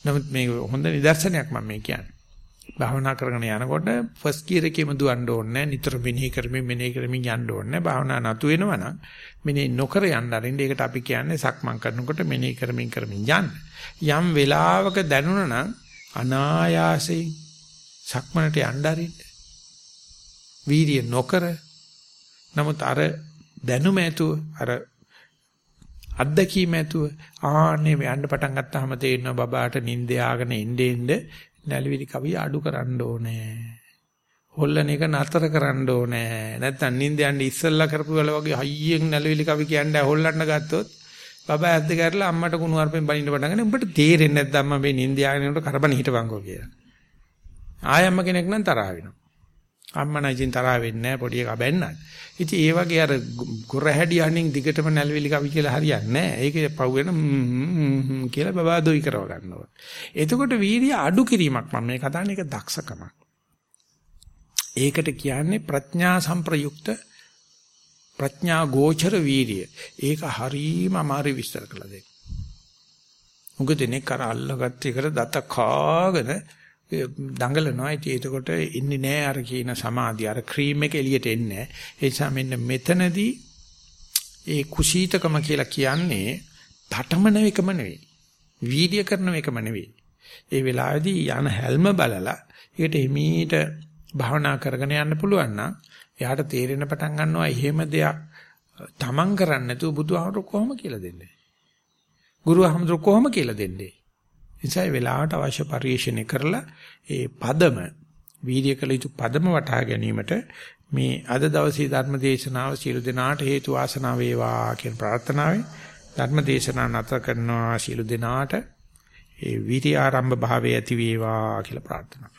නමුත් මේ හොඳ නිදර්ශනයක් මම මේ කියන්නේ. භාවනා කරගෙන යනකොට ෆස්ට් ගියර් එකේම දුවන්න ඕනේ නැහැ. නිතර මෙනෙහි කරමින් මෙනෙහි කරමින් යන්න ඕනේ නැහැ. භාවනා නතු වෙනවා නම් මෙනෙහි නොකර යන්න අරින්න. ඒකට අපි කියන්නේ සක්මන් කරනකොට මෙනෙහි කරමින් කරමින් යන්න. යම් වෙලාවක දැනුණා නම් අනායාසයෙන් සක්මනට යන්න අරින්න. වීර්ය නොකර නමුත් අර දැනුම ඇතුව අර අත්දැකීම ඇතුව ආන්නේ යන්න පටන් ගත්තාම තේරෙනවා බබාට නිින්ද යාගෙන එන්නේ එන්නේ නැලවිලි කවිය අඩු කරන්න ඕනේ. හොල්ලන එක නතර කරන්න ඕනේ. නැත්තම් නිින්ද යන්න ඉස්සෙල්ලා කරපු වල වගේ හයියෙන් නැලවිලි කවි කියන්නේ හොල්ලන්න ගත්තොත් බබා ඇද්ද කරලා අම්මට කුණු වarpෙන් බනින්න පටන් ගන්න. උඹට තේරෙන්නේ නැද්ද අම්මා මේ නිින්ද යාගෙනකොට කරබන හිටපන්කෝ කියලා. ආයම්ම කෙනෙක් නම් තරහ වෙනවා. අම්මා නම් ඉතින් තරහ වෙන්නේ නැහැ පොඩි එකා බැන්නත්. ඉතින් ඒ වගේ අර ගොරහැඩි අහනින් දිගටම නැලවිලි කවි කියලා හරියන්නේ නැහැ. ඒකේ පව් වෙන කියලා බබා දොයි කරව ගන්නවා. එතකොට වීර්ය අඩු කිරීමක් මම මේ කතාන්නේ ඒක දක්ෂකමක්. ඒකට කියන්නේ ප්‍රඥා සංප්‍රයුක්ත ප්‍රඥා ගෝචර වීර්ය. ඒක හරීම අමාරු විස්තර කළ දෙයක්. මොකද දෙනේ කර අල්ලගත්ත එකට දත කාගෙන දඟලනවා. ඉතින් එතකොට ඉන්නේ නෑ අර කියන සමාධිය. අර ක්‍රීම් එක එළියට එන්නේ නෑ. ඒ නිසා මෙන්න මෙතනදී ඒ කුසීතකම කියලා කියන්නේ තටමන එකම නෙවෙයි. වීර්ය කරන එකම නෙවෙයි. ඒ වෙලාවේදී යන හැල්ම බලලා ඒකට හිමීට භාවනා කරගෙන යන්න පුළුවන් නම් එයාට තේරෙන පටන් ගන්නවා එහෙම දෙයක් තමන් කරන්නේ නැතුව බුදුහාමුදුර කොහොම කියලා දෙන්නේ? ගුරුහාමුදුර කොහොම කියලා දෙන්නේ? නිසා වෙලාවට අවශ්‍ය පරිශ්‍රණය කරලා ඒ පදම වීර්ය කළ යුතු පදම වටහා ගැනීමට මේ අද දවසේ ධර්ම දේශනාව සියලු දෙනාට හේතු වාසනා වේවා කියන ප්‍රාර්ථනාවෙන් ධර්ම දේශනාව නැතර කරනවා සියලු දෙනාට ඒ විරි ආරම්භ භාවයේ ඇති වේවා කියලා ප්‍රාර්ථනා.